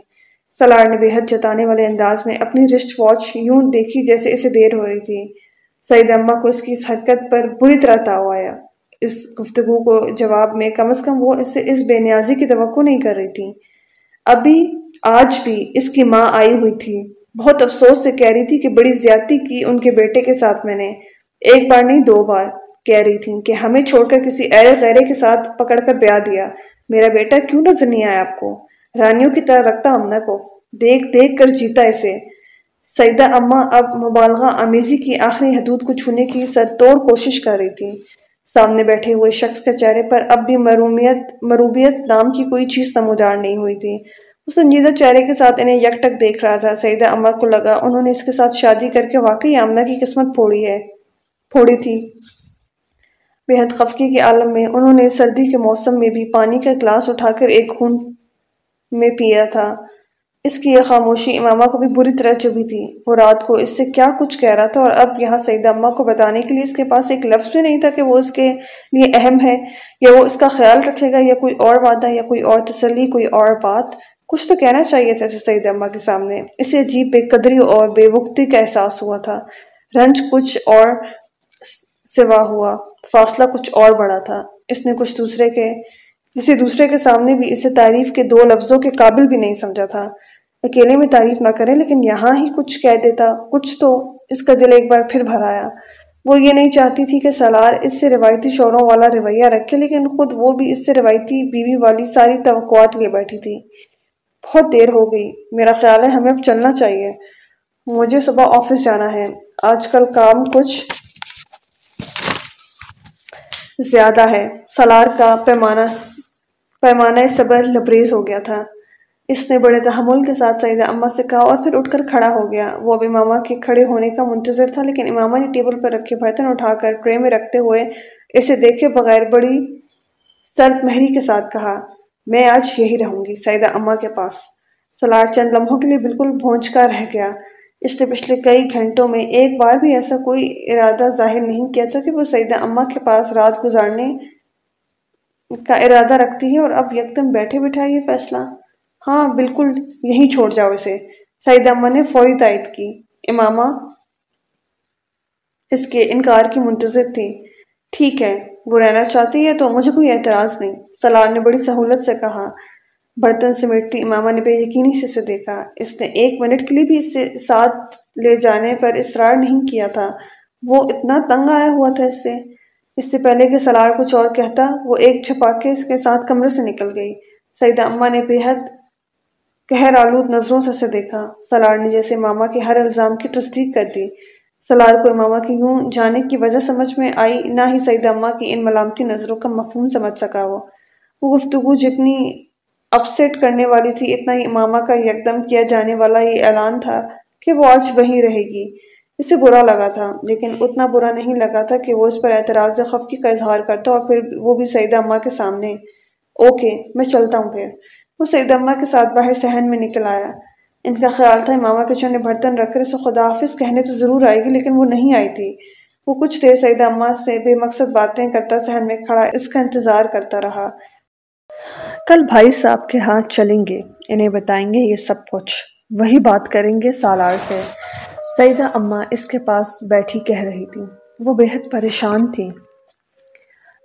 سلار نے بے حد جتانے والے انداز میں اپنی رسٹ واچ یوں دیکھی جیسے اسے دیر ہو رہی تھی۔ سعید امہ کو اس کی اس حرکت پر بری طرح تاؤ آیا۔ اس گفتگو کو جواب میں کم از کم وہ اس سے اس بے نیازی کی توقع نہیں کر رہی تھی۔ ابھی آج بھی اس کی ماں آئی ہوئی تھی۔ بہت افسوس سے کہہ رہی تھی کہ بڑی زیادتی کی ان کے بیٹے کے ساتھ میں نے۔ ایک بار نہیں، دو بار کہہ رہی تھی کہ ہمیں چھوڑ کر کسی ایرے غیرے کے ساتھ پکڑ کر بیاہ دیا۔ میرا بیٹا کیوں نظر نہیں آیا آپ کو؟ رانیوں کی طرح رکھتا امنہ کو۔ دیکھ دیکھ کر جیتا اسے۔ سیدہ اماں اب مبالغہ امیزی کی آخری حدود کو چھونے کی سر توڑ کوشش کر رہی تھی۔ سامنے بیٹھے ہوئے شخص کے چہرے پر اب بھی مرومیت مروبیت نام کی کوئی چیز نمودار نہیں ہوئی تھی۔ وہ سنجیدہ چہرے کے ساتھ انہیں یک ٹک دیکھ رہا تھا۔ سیدہ عمر کو لگا انہوں نے اس کے ساتھ شادی کر کے واقعی آمنہ کی قسمت پھوڑی ہے۔ پھوڑی تھی۔ بے حد خفقی کے عالم میں انہوں نے سردی کے موسم میں بھی پانی کا گلاس اٹھا کر ایک خون میں پیا تھا۔ اس کی یہ خاموشی امامہ کو بھی بری طرح چبھی تھی۔ وہ رات کو اس سے کیا کچھ کہہ رہا تھا اور اب یہاں سعیدہ امہ کو بتانے کے لیے اس کے پاس ایک لفظ بھی نہیں تھا کہ وہ اس کے لیے اہم ہے یا وہ اس کا خیال رکھے گا یا کوئی اور وعدہ یا کوئی اور تسلی، کوئی اور بات۔ کچھ تو کہنا چاہیے تھا اسے سعید امہ کے سامنے۔ اسے عجیب، بے قدری اور بے وقتی کا احساس ہوا تھا۔ رنج کچھ اور سوا ہوا۔ فاصلہ کچھ اور بڑا تھا۔ اس نے کچھ دوسرے کے، کسی دوسرے کے سامنے بھی اسے تعریف کے دو لفظوں کے قابل بھی نہیں سمجھا تھا۔ اکیلے میں تعریف نہ کرے، لیکن یہاں ہی کچھ کہہ دیتا، کچھ تو اس کا دل ایک بار پھر بھر آیا وہ یہ نہیں چاہتی تھی کہ سالار اس سے روایتی شوروں والا رویہ رکھے، لیکن خود وہ بھی اس سے روایتی بیوی والی ساری توقعات لیے بیٹھی تھی۔ بہت دیر ہو گئی۔ میرا خیال ہے ہمیں اب چلنا چاہیے۔ مجھے صبح آفس جانا ہے۔ آج کل کام کچھ زیادہ ہے۔ سالار کا پیمانہ پیمانہ صبر لبریز ہو گیا تھا۔ اس نے بڑے تحمل کے ساتھ سعیدہ اماں سے کہا اور پھر اٹھ کر کھڑا ہو گیا۔ وہ اب امامہ کے کھڑے ہونے کا منتظر تھا، لیکن امامہ نے ٹیبل پر رکھے برتن اٹھا کر ٹرے میں رکھتے ہوئے اسے دیکھے بغیر بڑی سرد مہری کے ساتھ کہا، میں آج یہی رہوں گی سعیدہ اماں کے پاس سلار چند لمحوں کے لیے بالکل بھونچ کا رہ گیا۔ اس نے پچھلے کئی گھنٹوں میں ایک بار بھی ایسا کوئی ارادہ ظاہر نہیں کیا تھا کہ وہ سعیدہ اماں کے پاس رات گزارنے کا ارادہ رکھتی ہے اور اب یکدم بیٹھے بٹھائے یہ فیصلہ۔ ہاں بالکل یہیں چھوڑ جاؤ اسے۔ سعید اماں نے فوری تائید کی۔ امامہ، اس کے انکار کی منتظر تھی۔ ٹھیک ہے، وہ رہنا چاہتی ہے تو مجھے کوئی اعتراض نہیں۔ سلار نے بڑی سہولت سے کہا۔ برتن سمیٹتی امامہ نے بے یقینی سے اسے دیکھا۔ اس نے ایک منٹ کے لیے بھی اس سے ساتھ لے جانے پر اصرار نہیں کیا تھا۔ وہ اتنا تنگ آیا ہوا تھا اس سے۔ اس سے پہلے کہ سلار کچھ اور کہتا، وہ ایک چھپاکے اس کے ساتھ کمرے سے نکل گئی۔ سعیدہ اماں نے بے حد کہر آلود نظروں سے اسے دیکھا۔ سلار نے جیسے ماما کے ہر الزام کی تصدیق کر دی۔ سلار کو امامہ کی یوں جانے کی وجہ سمجھ میں آئی، نہ ہی سعیدہ اماں کی ان ملامتی نظروں کا مفہوم سمجھ سکا وہ۔ وہ گفتگو جتنی اپسیٹ کرنے والی تھی، اتنا ہی امامہ کا یکدم کیا جانے والا یہ اعلان تھا کہ وہ آج وہیں رہے گی۔ اسے برا لگا تھا، لیکن اتنا برا نہیں لگا تھا کہ وہ اس پر اعتراض خفکی کا اظہار کرتا اور پھر وہ بھی سعیدہ اماں کے سامنے۔ اوکے، میں چلتا ہوں پھر۔ وہ سعیدہ اماں کے ساتھ باہر سہن میں نکل آیا ان کا خیال تھا امامہ کے چنے برتن رکھ کر اسے خدا حافظ کہنے تو ضرور آئے گی، لیکن وہ نہیں آئی تھی۔ وہ کچھ دیر سعیدہ اماں سے بے مقصد باتیں کرتا سہن میں کھڑا اس کا انتظار کرتا رہا۔ کل بھائی صاحب کے ہاتھ چلیں گے، انہیں بتائیں گے یہ سب کچھ۔ وہی بات کریں گے سالار سے۔ سعیدہ اماں اس کے پاس بیٹھی کہہ رہی تھی وہ بہت پریشان تھی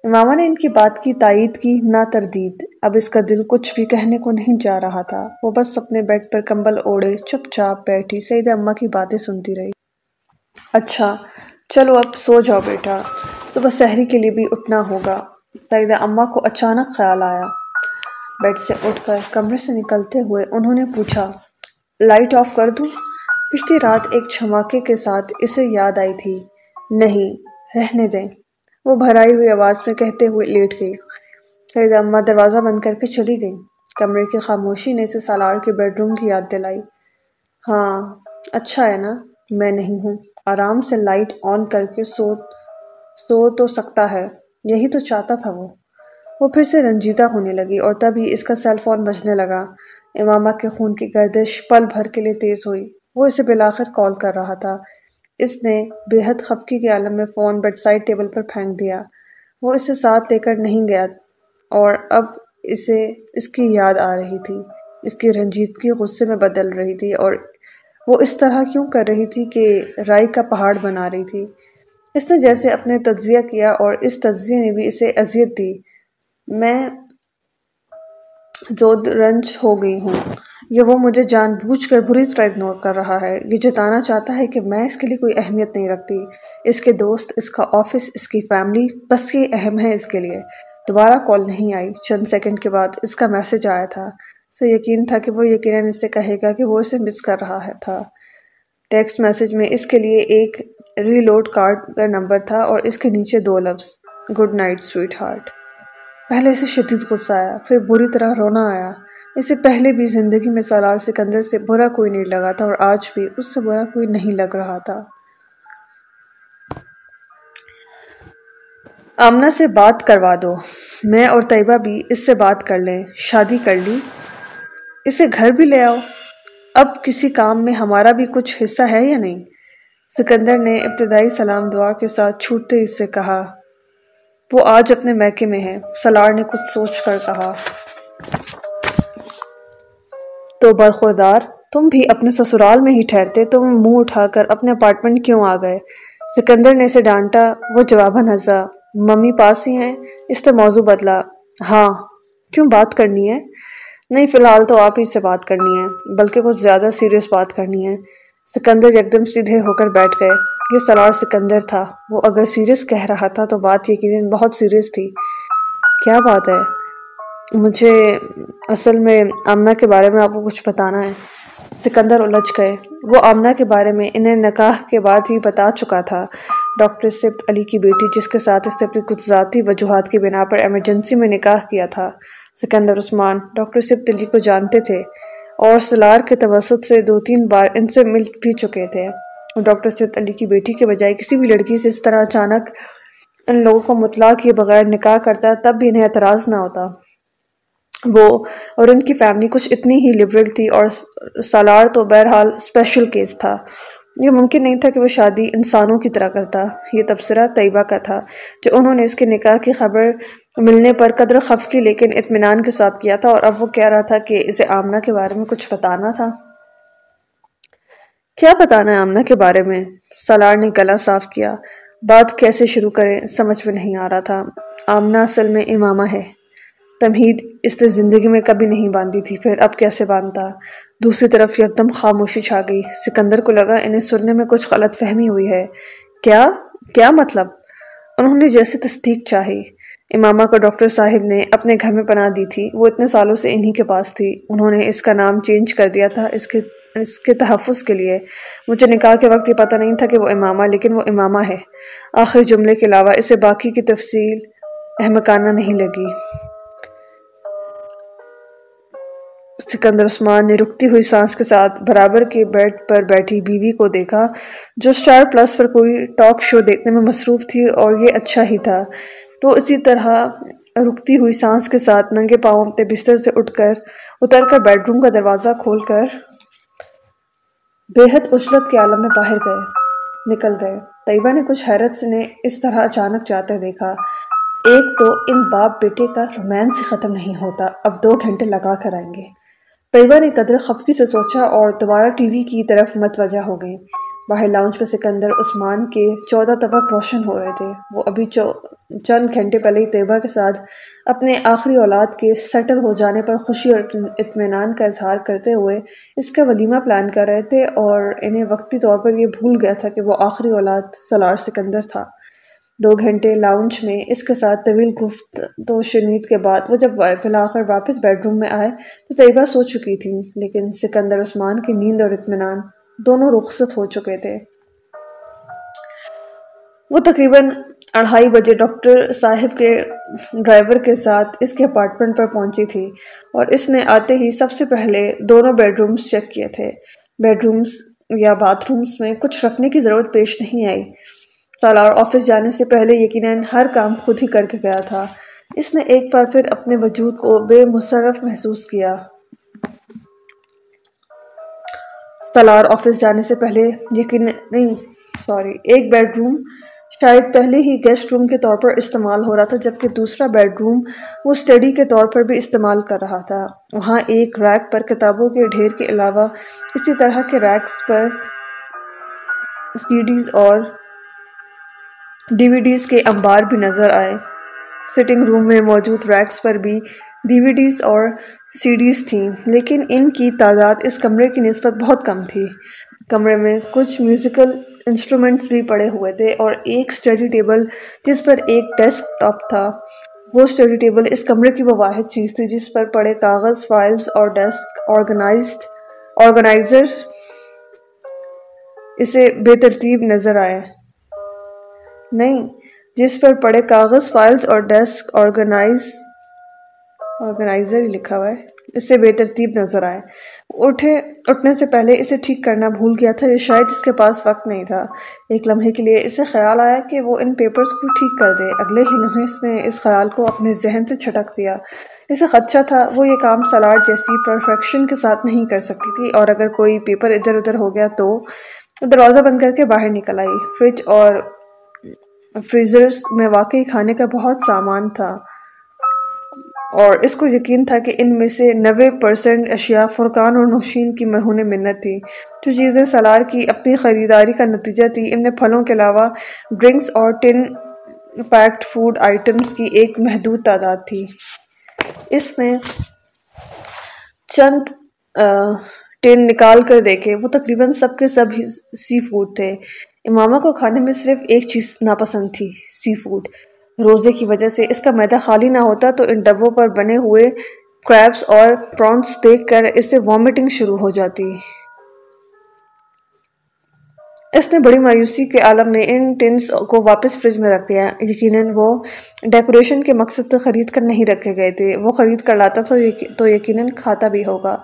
امامہ نے ان کی بات کی تائید کی نہ تردید۔ اب اس کا دل کچھ بھی کہنے کو نہیں جا رہا تھا۔ وہ بس اپنے بیڈ پر کمبل اوڑے چپ چاپ بیٹھی۔ سعیدہ اماں کی باتیں سنتی رہی۔ اچھا چلو اب سو جاؤ بیٹا۔ صبح سحری کے لیے بھی اٹھنا ہوگا۔ سعیدہ اماں کو اچانک خیال آیا۔ بیڈ سے اٹھ کر کمرے سے نکلتے ہوئے انہوں نے پوچھا، لائٹ آف کر دوں؟ پچھلی رات ایک چھماکے کے ساتھ اسے یاد آئی تھی۔ نہیں، رہنے دیں۔ وہ بھرائی ہوئی آواز میں کہتے ہوئے لیٹ گئی۔ سعید اماں دروازہ بند کر کے چلی گئی۔ کمرے کی خاموشی نے اسے سالار کے بیڈ روم کی یاد دلائی۔ ہاں اچھا ہے نا؟ میں نہیں ہوں۔ آرام سے لائٹ آن کر کے سو سو تو سکتا ہے۔ یہی تو چاہتا تھا وہ۔ وہ پھر سے رنجیدہ ہونے لگی اور تبھی اس کا سیل فون بجنے لگا۔ امامہ کے خون کی گردش پل بھر کے لیے تیز ہوئی۔ وہ اسے بلاخر کال کر رہا تھا۔ اس نے بے حد خفکی کے عالم میں فون بیڈ سائڈ ٹیبل پر پھینک دیا۔ وہ اسے ساتھ لے کر نہیں گیا اور اب اسے اس کی یاد آ رہی تھی۔ اس کی رنجیدگی غصے میں بدل رہی تھی اور وہ اس طرح کیوں کر رہی تھی کہ رائی کا پہاڑ بنا رہی تھی۔ اس نے جیسے اپنے تجزیہ کیا اور اس تجزیے نے بھی اسے اذیت دی۔ میں زود رنج ہو گئی ہوں۔ یہ وہ مجھے جان بوجھ کر بری طرح اگنور کر رہا ہے۔ یہ جتانا چاہتا ہے کہ میں اس کے لیے کوئی اہمیت نہیں رکھتی۔ اس کے دوست، اس کا آفس اس کی فیملی بس یہ اہم ہے اس کے لیے۔ دوبارہ کال نہیں آئی۔ چند سیکنڈ کے بعد اس کا میسج آیا تھا۔ اسے یقین تھا کہ وہ یقیناً اس سے کہے گا کہ وہ اسے مس کر رہا ہے تھا۔ ٹیکسٹ میسج میں اس کے لیے ایک ری لوڈ کارڈ کا نمبر تھا اور اس کے نیچے دو لفظ گڈ نائٹ سویٹ ہارٹ پہلے اسے شدید غصہ آیا، پھر بری طرح رونا آیا۔ اسے پہلے بھی زندگی میں سالار سکندر سے برا کوئی نہیں لگا تھا اور آج بھی اس سے برا کوئی نہیں لگ رہا تھا۔ آمنہ سے بات کروا دو۔ میں اور طیبہ بھی اس سے بات کر لیں۔ شادی کر لی۔ اسے گھر بھی لے آؤ۔ اب کسی کام میں ہمارا بھی کچھ حصہ ہے یا نہیں؟ سکندر نے ابتدائی سلام دعا کے ساتھ چھوٹتے اس سے کہا۔ وہ آج اپنے میکے میں ہے۔ سلار نے کچھ سوچ کر کہا۔ تو برخوردار، تم بھی اپنے سسرال میں ہی ٹھہرتے تم منہ اٹھا کر اپنے اپارٹمنٹ کیوں آ گئے؟ سکندر نے اسے ڈانٹا، وہ جواباً ہنسا، ممی پاس ہی ہیں، اس نے موضوع بدلا۔ ہاں کیوں بات کرنی ہے؟ نہیں، فی الحال تو آپ ہی سے بات کرنی ہے، بلکہ کچھ زیادہ سیریس بات کرنی ہے۔ سکندر یکدم سیدھے ہو کر بیٹھ گئے۔ یہ سلار سکندر تھا، وہ اگر سیریس کہہ رہا تھا تو بات یقیناً بہت سیریس تھی۔ کیا بات ہے؟ مجھے اصل میں آمنہ کے بارے میں آپ کو کچھ بتانا ہے۔ سکندر الجھ گئے۔ وہ آمنہ کے بارے میں انہیں نکاح کے بعد ہی بتا چکا تھا۔ ڈاکٹر سبت علی کی بیٹی، جس کے ساتھ اس نے اپنی کچھ ذاتی وجوہات کی بنا پر ایمرجنسی میں نکاح کیا تھا۔ سکندر عثمان، ڈاکٹر سب دلی کو جانتے تھے اور سلار کے توسط سے دو تین بار ان سے مل بھی چکے تھے۔ ڈاکٹر سید علی کی بیٹی کے بجائے کسی بھی لڑکی سے اس طرح اچانک ان لوگوں کو مطلع کیے بغیر نکاح کرتا تب بھی انہیں اعتراض نہ ہوتا۔ وہ اور ان کی فیملی کچھ اتنی ہی لبرل تھی اور سالار تو بہرحال اسپیشل کیس تھا۔ یہ ممکن نہیں تھا کہ وہ شادی انسانوں کی طرح کرتا۔ یہ تبصرہ طیبہ کا تھا جو انہوں نے اس کے نکاح کی خبر ملنے پر قدر خف کی لیکن اطمینان کے ساتھ کیا تھا اور اب وہ کہہ رہا تھا کہ اسے آمنہ کے بارے میں کچھ بتانا تھا۔ کیا بتانا ہے آمنہ کے بارے میں؟ سالار نے گلا صاف کیا۔ بات کیسے شروع کرے سمجھ میں نہیں آ رہا تھا۔ آمنہ اصل میں امامہ ہے۔ تمہید اس نے زندگی میں کبھی نہیں باندھی تھی، پھر اب کیسے باندھتا؟ دوسری طرف یکدم خاموشی چھا گئی۔ سکندر کو لگا انہیں سننے میں کچھ غلط فہمی ہوئی ہے۔ کیا؟ کیا مطلب؟ انہوں نے جیسے تصدیق چاہی۔ امامہ کو ڈاکٹر صاحب نے اپنے گھر میں پناہ دی تھی۔ وہ اتنے سالوں سے انہی کے پاس تھی۔ انہوں نے اس کا نام چینج کر دیا تھا اس کے اس کے تحفظ کے لیے۔ مجھے نکاح کے وقت یہ پتہ نہیں تھا کہ وہ امامہ، لیکن وہ امامہ ہے۔ آخر جملے کے علاوہ اسے باقی کی تفصیل احمقانہ نہیں لگی۔ سکندر عثمان نے رکتی ہوئی سانس کے ساتھ برابر کے بیڈ پر بیٹھی بیوی کو دیکھا، جو سٹار پلس پر کوئی ٹاک شو دیکھنے میں مصروف تھی اور یہ اچھا ہی تھا۔ تو اسی طرح رکتی ہوئی سانس کے ساتھ ننگے پاؤں اپنے بستر سے اٹھ کر، اتر کر بیڈ روم کا دروازہ کھول کر بے حد اجلت کے عالم میں باہر گئے، نکل گئے۔ طیبہ نے کچھ حیرت سے نے اس طرح اچانک جاتے دیکھا۔ ایک تو ان باپ بیٹے کا رومانس ہی ختم نہیں ہوتا، اب دو گھنٹے لگا کر آئیں گے۔ طیبہ نے قدر خفکی سے سوچا اور دوبارہ ٹی وی کی طرف متوجہ ہو گئی۔ باہر لاؤنج پہ سکندر عثمان کے چودہ طبق روشن ہو رہے تھے۔ وہ ابھی چند گھنٹے پہلے ہی طیبہ کے ساتھ اپنے آخری اولاد کے سیٹل ہو جانے پر خوشی اور اطمینان کا اظہار کرتے ہوئے اس کا ولیمہ پلان کر رہے تھے اور انہیں وقتی طور پر یہ بھول گیا تھا کہ وہ آخری اولاد سلار سکندر تھا۔ دو گھنٹے لاؤنج میں اس کے ساتھ طویل گفت تو شنید کے بعد وہ جب بلاخر واپس بیڈ روم میں آئے تو طیبہ سو چکی تھی، لیکن سکندر عثمان کی نیند اور اطمینان دونوں رخصت ہو چکے تھے۔ وہ تقریباً اڑھائی بجے ڈاکٹر صاحب کے ڈرائیور کے ساتھ اس کے اپارٹمنٹ پر پہنچی تھی اور اس نے آتے ہی سب سے پہلے دونوں بیڈ رومز چیک کیے تھے۔ بیڈ رومز یا باتھ رومز میں کچھ رکھنے کی ضرورت پیش نہیں آئی۔ سالار آفس جانے سے پہلے یقیناً ہر کام خود ہی کر کے گیا تھا۔ اس نے ایک بار پھر اپنے وجود کو بے مصرف محسوس کیا۔ سالار آفس جانے سے پہلے یقین نہیں، سوری، ایک بیڈ روم شاید پہلے ہی گیسٹ روم کے طور پر استعمال ہو رہا تھا، جبکہ دوسرا بیڈ روم وہ اسٹڈی کے طور پر بھی استعمال کر رہا تھا۔ وہاں ایک ریک پر کتابوں کے ڈھیر کے علاوہ اسی طرح کے ریکس پر سیڈیز اور ڈی وی ڈیز کے انبار بھی نظر آئے۔ سٹنگ روم میں موجود ریکس پر بھی ڈی وی ڈیز اور سی ڈیز تھیں، لیکن ان کی تعداد اس کمرے کی نسبت بہت کم تھی۔ کمرے میں کچھ میوزیکل انسٹرومنٹس بھی پڑے ہوئے تھے اور ایک اسٹڈی ٹیبل جس پر ایک ڈیسک ٹاپ تھا۔ وہ اسٹڈی ٹیبل اس کمرے کی وہ واحد چیز تھی جس پر پڑے کاغذ، فائلز اور ڈیسک آرگنائزڈ آرگنائزر۔ اسے بے ترتیب نظر آئے۔ نہیں، جس پر پڑے کاغذ، فائلز اور ڈیسک آرگنائز، آرگنائزر ہی لکھا ہوا ہے۔ اس سے بے ترتیب نظر آئے۔ اٹھے، اٹھنے سے پہلے اسے ٹھیک کرنا بھول گیا تھا یا شاید اس کے پاس وقت نہیں تھا۔ ایک لمحے کے لیے اسے خیال آیا کہ وہ ان پیپرز کو ٹھیک کر دے۔ اگلے ہی لمحے اس نے اس خیال کو اپنے ذہن سے چھٹک دیا۔ اسے خدشہ تھا، وہ یہ کام سلاڈ جیسی پرفیکشن کے ساتھ نہیں کر سکتی تھی۔ اور اگر کوئی پیپر ادھر ادھر ہو گیا تو دروازہ بند کر کے باہر نکل آئی۔ فریج اور فریزرز میں واقعی کھانے کا بہت سامان تھا۔ اور اس کو یقین تھا کہ ان میں سے نوے پرسنٹ اشیاء فرقان اور نوشین کی مرہون منت تھی۔ جو چیزیں سلار کی اپنی خریداری کا نتیجہ تھی۔ ان میں پھلوں کے علاوہ ڈرنکس اور ٹن پیکڈ فوڈ آئٹمز کی ایک محدود تعداد تھی۔ اس نے چند ٹن نکال کر دیکھے۔ وہ تقریباً سب کے سب سی فوڈ تھے۔ امامہ کو کھانے میں صرف ایک چیز ناپسند تھی، سی فوڈ۔ روزے کی وجہ سے اس کا میدہ خالی نہ ہوتا تو ان ڈبوں پر بنے ہوئے کریبز اور پرونس دیکھ کر اسے وامٹنگ شروع ہو جاتی۔ اس نے بڑی مایوسی کے عالم میں ان ٹنز کو واپس فریج میں رکھ دیا۔ یقیناً وہ ڈیکوریشن کے مقصد خرید کر نہیں رکھے گئے تھے۔ وہ خرید کر لاتا تھا تو یقیناً کھاتا بھی ہوگا۔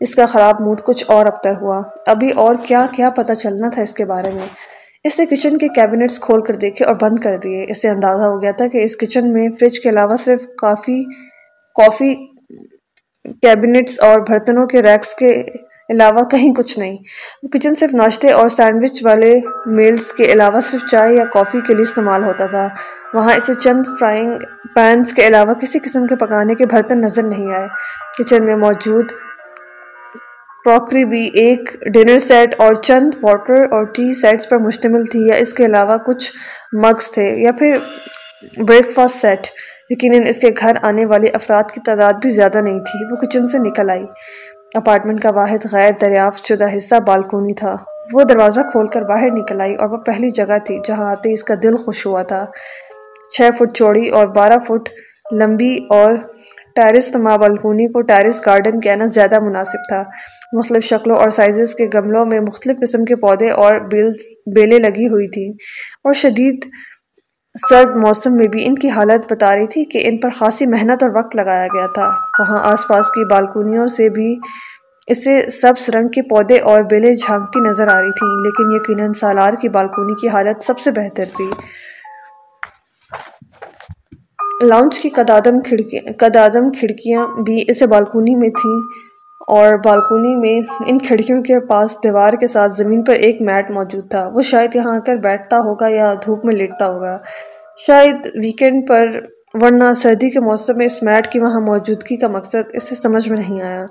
اس کا خراب موڈ کچھ اور ابتر ہوا۔ ابھی اور کیا کیا پتہ چلنا تھا اس کے بارے میں۔ اس نے کچن کے کیبنٹس کھول کر دیکھے اور بند کر دیے۔ اس سے اندازہ ہو گیا تھا کہ اس کچن میں فریج کے علاوہ صرف کافی کافی کیبنٹس اور برتنوں کے ریکس کے علاوہ کہیں کچھ نہیں۔ کچن صرف ناشتے اور سینڈوچ والے میلز کے علاوہ صرف چائے یا کافی کے لیے استعمال ہوتا تھا۔ وہاں اسے چند فرائنگ پینس کے علاوہ کسی قسم کے پکانے کے برتن نظر نہیں آئے۔ کچن میں موجود کراکری بھی ایک ڈنر سیٹ اور چند واٹر اور ٹی سیٹس پر مشتمل تھی یا اس کے علاوہ کچھ مگز تھے یا پھر بریک فاسٹ سیٹ۔ یقیناً اس کے گھر آنے والے افراد کی تعداد بھی زیادہ نہیں تھی، وہ کچن سے نکل آئی۔ اپارٹمنٹ کا واحد غیر دریافت شدہ حصہ بالکونی تھا۔ وہ دروازہ کھول کر باہر نکل آئی اور وہ پہلی جگہ تھی جہاں آتے اس کا دل خوش ہوا تھا۔ چھ فٹ چوڑی اور بارہ فٹ لمبی اور ٹیرس تما بالکونی کو ٹیرس گارڈن کہنا زیادہ مناسب تھا۔ مختلف شکلوں اور سائزز کے گملوں میں مختلف قسم کے پودے اور بیلیں لگی ہوئی تھیں اور شدید سرد موسم میں بھی ان کی حالت بتا رہی تھی کہ ان پر خاصی محنت اور وقت لگایا گیا تھا۔ وہاں آس پاس کی بالکونیوں سے بھی اسے سبز رنگ کے پودے اور بیلیں جھانکتی نظر آ رہی تھیں، لیکن یقیناً سالار کی بالکونی کی حالت سب سے بہتر تھی۔ لاؤنج کی قدادم کھڑکیاں بھی اسے بالکونی میں تھیں۔ اور بالکونی میں ان کھڑکیوں کے پاس دیوار کے ساتھ زمین پر ایک میٹ موجود تھا۔ وہ شاید یہاں آ کر بیٹھتا ہوگا یا دھوپ میں لیٹتا ہوگا۔ شاید ویکینڈ پر، ورنہ سردی کے موسم میں اس میٹ کی وہاں موجودگی کا مقصد اسے سمجھ میں نہیں آیا۔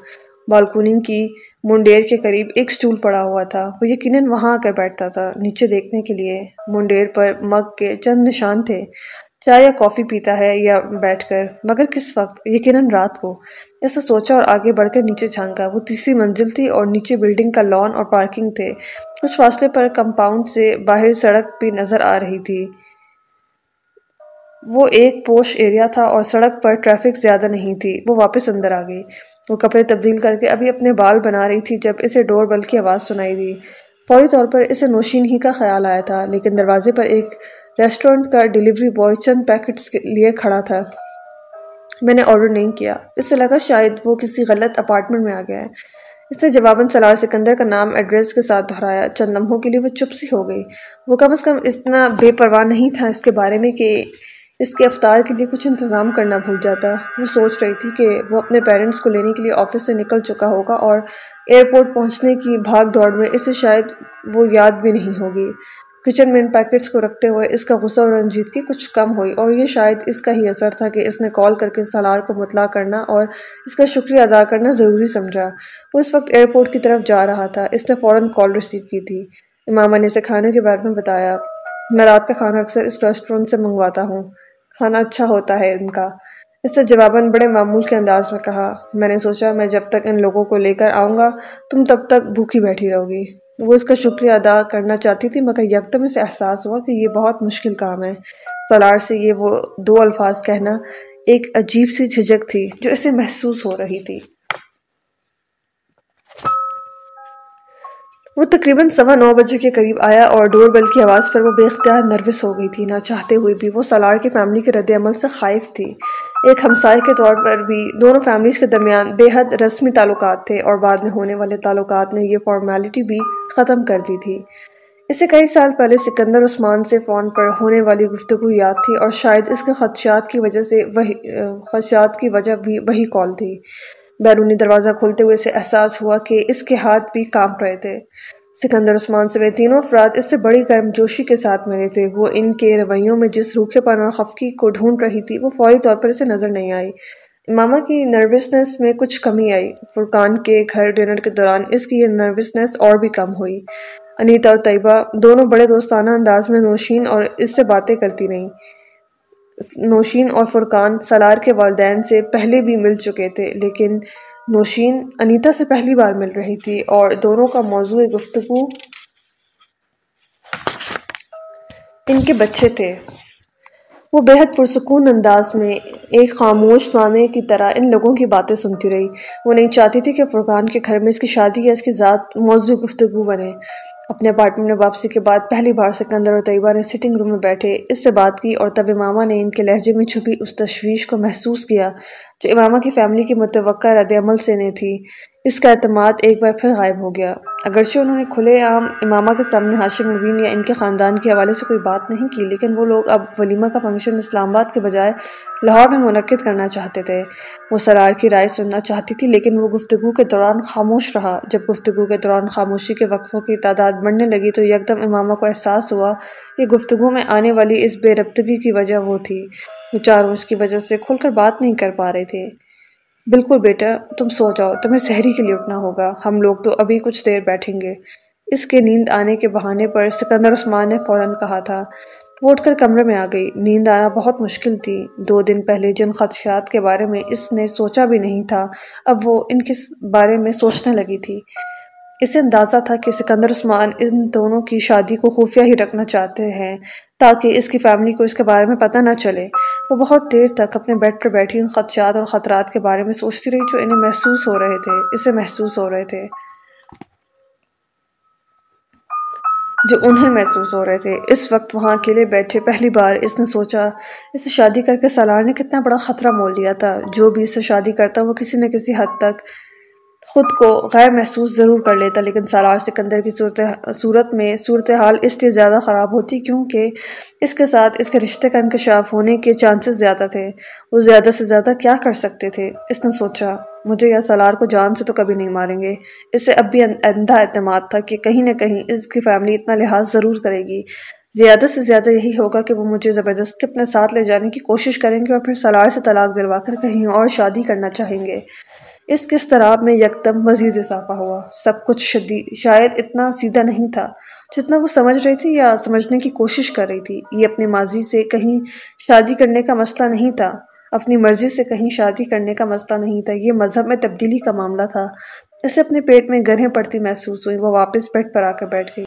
بالکونی کی منڈیر کے قریب ایک سٹول پڑا ہوا تھا۔ وہ یقیناً وہاں آ کر بیٹھتا تھا۔ نیچے دیکھنے کے لیے منڈیر پر مگ کے چند نشان تھے۔ چائے یا کافی پیتا ہے یا بیٹھ کر۔ مگر کس وقت؟ یقیناً رات کو۔ اس نے سوچا اور آگے بڑھ کر نیچے جھانکا۔ وہ تیسری منزل تھی اور نیچے بلڈنگ کا لان اور پارکنگ تھے۔ کچھ فاصلے پر کمپاؤنڈ سے باہر سڑک بھی نظر آ رہی تھی۔ وہ ایک پوش ایریا تھا اور سڑک پر ٹریفک زیادہ نہیں تھی۔ وہ واپس اندر آ گئی۔ وہ کپڑے تبدیل کر کے ابھی اپنے بال بنا رہی تھی جب اسے ڈور بل کی آواز سنائی دی۔ فوری طور پر اسے نوشین ہی کا خیال آیا تھا، لیکن دروازے پر ایک ریسٹورنٹ کا ڈیلیوری بوائے چند پیکٹس کے لیے کھڑا تھا۔ میں نے آرڈر نہیں کیا۔ اس سے لگا شاید وہ کسی غلط اپارٹمنٹ میں آ گیا ہے۔ اس نے جواباً سلار سکندر کا نام ایڈریس کے ساتھ دہرایا۔ چند لمحوں کے لیے وہ چپ سی ہو گئی۔ وہ کم از کم اتنا بے پرواہ نہیں تھا اس کے بارے میں کہ اس کے افطار کے لیے کچھ انتظام کرنا بھول جاتا۔ وہ سوچ رہی تھی کہ وہ اپنے پیرنٹس کو لینے کے لیے آفس سے نکل چکا ہوگا اور ایئرپورٹ پہنچنے کی بھاگ دوڑ میں اسے شاید وہ یاد بھی نہیں ہوگی۔ کچن میں ان پیکٹس کو رکھتے ہوئے اس کا غصہ اور رنجیدگی کچھ کم ہوئی اور یہ شاید اس کا ہی اثر تھا کہ اس نے کال کر کے سالار کو مطلع کرنا اور اس کا شکریہ ادا کرنا ضروری سمجھا۔ وہ اس وقت ایئرپورٹ کی طرف جا رہا تھا۔ اس نے فوراً کال ریسیو کی تھی۔ امامہ نے اسے کھانے کے بارے میں بتایا۔ میں رات کا کھانا اکثر اس ریسٹورنٹ سے منگواتا ہوں۔ کھانا اچھا ہوتا ہے ان کا۔ اس نے جواباً بڑے معمول کے انداز میں کہا۔ میں نے سوچا، میں جب تک ان لوگوں کو لے کر آؤں گا، تم تب تک بھوکی بیٹھی رہو گی۔ وہ اس کا شکریہ ادا کرنا چاہتی تھی، مگر یکدم اسے احساس ہوا کہ یہ بہت مشکل کام ہے۔ سلار سے یہ وہ دو الفاظ کہنا ایک عجیب سی جھجک تھی جو اسے محسوس ہو رہی تھی۔ وہ تقریباً سوا نو بجے کے قریب آیا اور ڈور بیل کی آواز پر وہ بے اختیار نروس ہو گئی تھی، نہ چاہتے ہوئے بھی۔ وہ سالار کی فیملی کے رد عمل سے خائف تھی۔ ایک ہمسائے کے طور پر بھی دونوں فیملیز کے درمیان بے حد رسمی تعلقات تھے اور بعد میں ہونے والے تعلقات نے یہ فارمیلٹی بھی ختم کر دی تھی۔ اسے کئی سال پہلے سکندر عثمان سے فون پر ہونے والی گفتگو یاد تھی اور شاید اس کے خدشات کی وجہ سے وہی خدشات کی وجہ بھی وہی کال تھی۔ بیرونی دروازہ کھولتے ہوئے اسے احساس ہوا کہ اس کے ہاتھ بھی کام رہے تھے۔ سکندر عثمان سے تینوں افراد اس سے بڑی گرم جوشی کے ساتھ ملے تھے۔ وہ ان کے رویوں میں جس روکھے پن اور خفکی کو ڈھونڈ رہی تھی، وہ فوری طور پر اسے نظر نہیں آئی۔ امامہ کی نروسنس میں کچھ کمی آئی۔ فرقان کے گھر ڈنر کے دوران اس کی یہ نروسنس اور بھی کم ہوئی۔ انیتا اور طیبہ دونوں بڑے دوستانہ انداز میں نوشین اور اس سے باتیں کرتی رہیں۔ نوشین اور فرقان سالار کے والدین سے پہلے بھی مل چکے تھے، لیکن نوشین انیتا سے پہلی بار مل رہی تھی اور دونوں کا موضوع گفتگو ان کے بچے تھے۔ وہ بہت پرسکون انداز میں ایک خاموش سامے کی طرح ان لوگوں کی باتیں سنتی رہی۔ وہ نہیں چاہتی تھی کہ فرقان کے گھر میں اس کی شادی یا اس کی ذات موضوع گفتگو بنے۔ اپنے اپارٹمنٹ میں واپسی کے بعد پہلی بار سکندر اور طیبہ نے سٹنگ روم میں بیٹھے، اس سے بات کی اور تب امامہ نے ان کے لہجے میں چھپی اس تشویش کو محسوس کیا۔ جو امامہ کی فیملی کی متوقع رد عمل سے نہیں تھی، اس کا اعتماد ایک بار پھر غائب ہو گیا۔ اگرچہ انہوں نے کھلے عام امامہ کے سامنے ہاشم مبین یا ان کے خاندان کے حوالے سے کوئی بات نہیں کی، لیکن وہ لوگ اب ولیمہ کا فنکشن اسلام آباد کے بجائے لاہور میں منعقد کرنا چاہتے تھے۔ وہ سرار کی رائے سننا چاہتی تھی، لیکن وہ گفتگو کے دوران خاموش رہا۔ جب گفتگو کے دوران خاموشی کے وقفوں کی تعداد بڑھنے لگی تو یکدم امامہ کو احساس ہوا کہ گفتگو میں آنے والی اس بے ربطگی کی وجہ وہ تھی۔ وہ چاروں اس کی وجہ سے کھل کر بات نہیں کر پا رہے تھے۔ بالکل بیٹا، تم سو جاؤ، تمہیں سحری کے لیے اٹھنا ہوگا۔ ہم لوگ تو ابھی کچھ دیر بیٹھیں گے۔ اس کے نیند آنے کے بہانے پر سکندر عثمان نے فوراً کہا تھا۔ وہ اٹھ کر کمرے میں آ گئی۔ نیند آنا بہت مشکل تھی۔ دو دن پہلے جن خدشات کے بارے میں اس نے سوچا بھی نہیں تھا، اب وہ ان کے بارے میں سوچنے لگی تھی۔ اسے اندازہ تھا کہ سکندر عثمان ان دونوں کی شادی کو خفیہ ہی رکھنا چاہتے ہیں، تاکہ اس کی فیملی کو اس کے بارے میں پتہ نہ چلے۔ وہ بہت دیر تک اپنے بیڈ پر بیٹھی ان خدشات اور خطرات کے بارے میں سوچتی رہی جو انہیں محسوس ہو رہے تھے، اسے محسوس ہو رہے تھے۔ جو انہیں محسوس ہو رہے تھے۔ اس وقت وہاں اکیلے بیٹھے پہلی بار اس نے سوچا، اسے شادی کر کے سالار نے کتنا بڑا خطرہ مول لیا تھا۔ جو بھی اسے شادی کرتا وہ کسی نہ کسی حد تک خود کو غیر محسوس ضرور کر لیتا، لیکن سالار سکندر کی صورت میں صورتحال اس لیے زیادہ خراب ہوتی کیونکہ اس کے ساتھ اس کے رشتے کا انکشاف ہونے کے چانسز زیادہ تھے۔ وہ زیادہ سے زیادہ کیا کر سکتے تھے؟ اس نے سوچا، مجھے یا سالار کو جان سے تو کبھی نہیں ماریں گے۔ اس سے اب بھی اندھا اعتماد تھا کہ کہیں نہ کہیں اس کی فیملی اتنا لحاظ ضرور کرے گی۔ زیادہ سے زیادہ یہی ہوگا کہ وہ مجھے زبردستی اپنے ساتھ لے جانے کی کوشش کریں گے اور پھر سالار سے طلاق دلوا کر کہیں اور شادی کرنا چاہیں گے۔ اس کے استراب میں یکدم مزید اضافہ ہوا۔ سب کچھ شدید شاید اتنا سیدھا نہیں تھا جتنا وہ سمجھ رہی تھی یا سمجھنے کی کوشش کر رہی تھی۔ یہ اپنی ماضی سے کہیں شادی کرنے کا مسئلہ نہیں تھا۔ اپنی مرضی سے کہیں شادی کرنے کا مسئلہ نہیں تھا۔ یہ مذہب میں تبدیلی کا معاملہ تھا۔ اسے اپنے پیٹ میں گرہیں پڑتی محسوس ہوئی۔ وہ واپس بیڈ پر آ کر بیٹھ گئی۔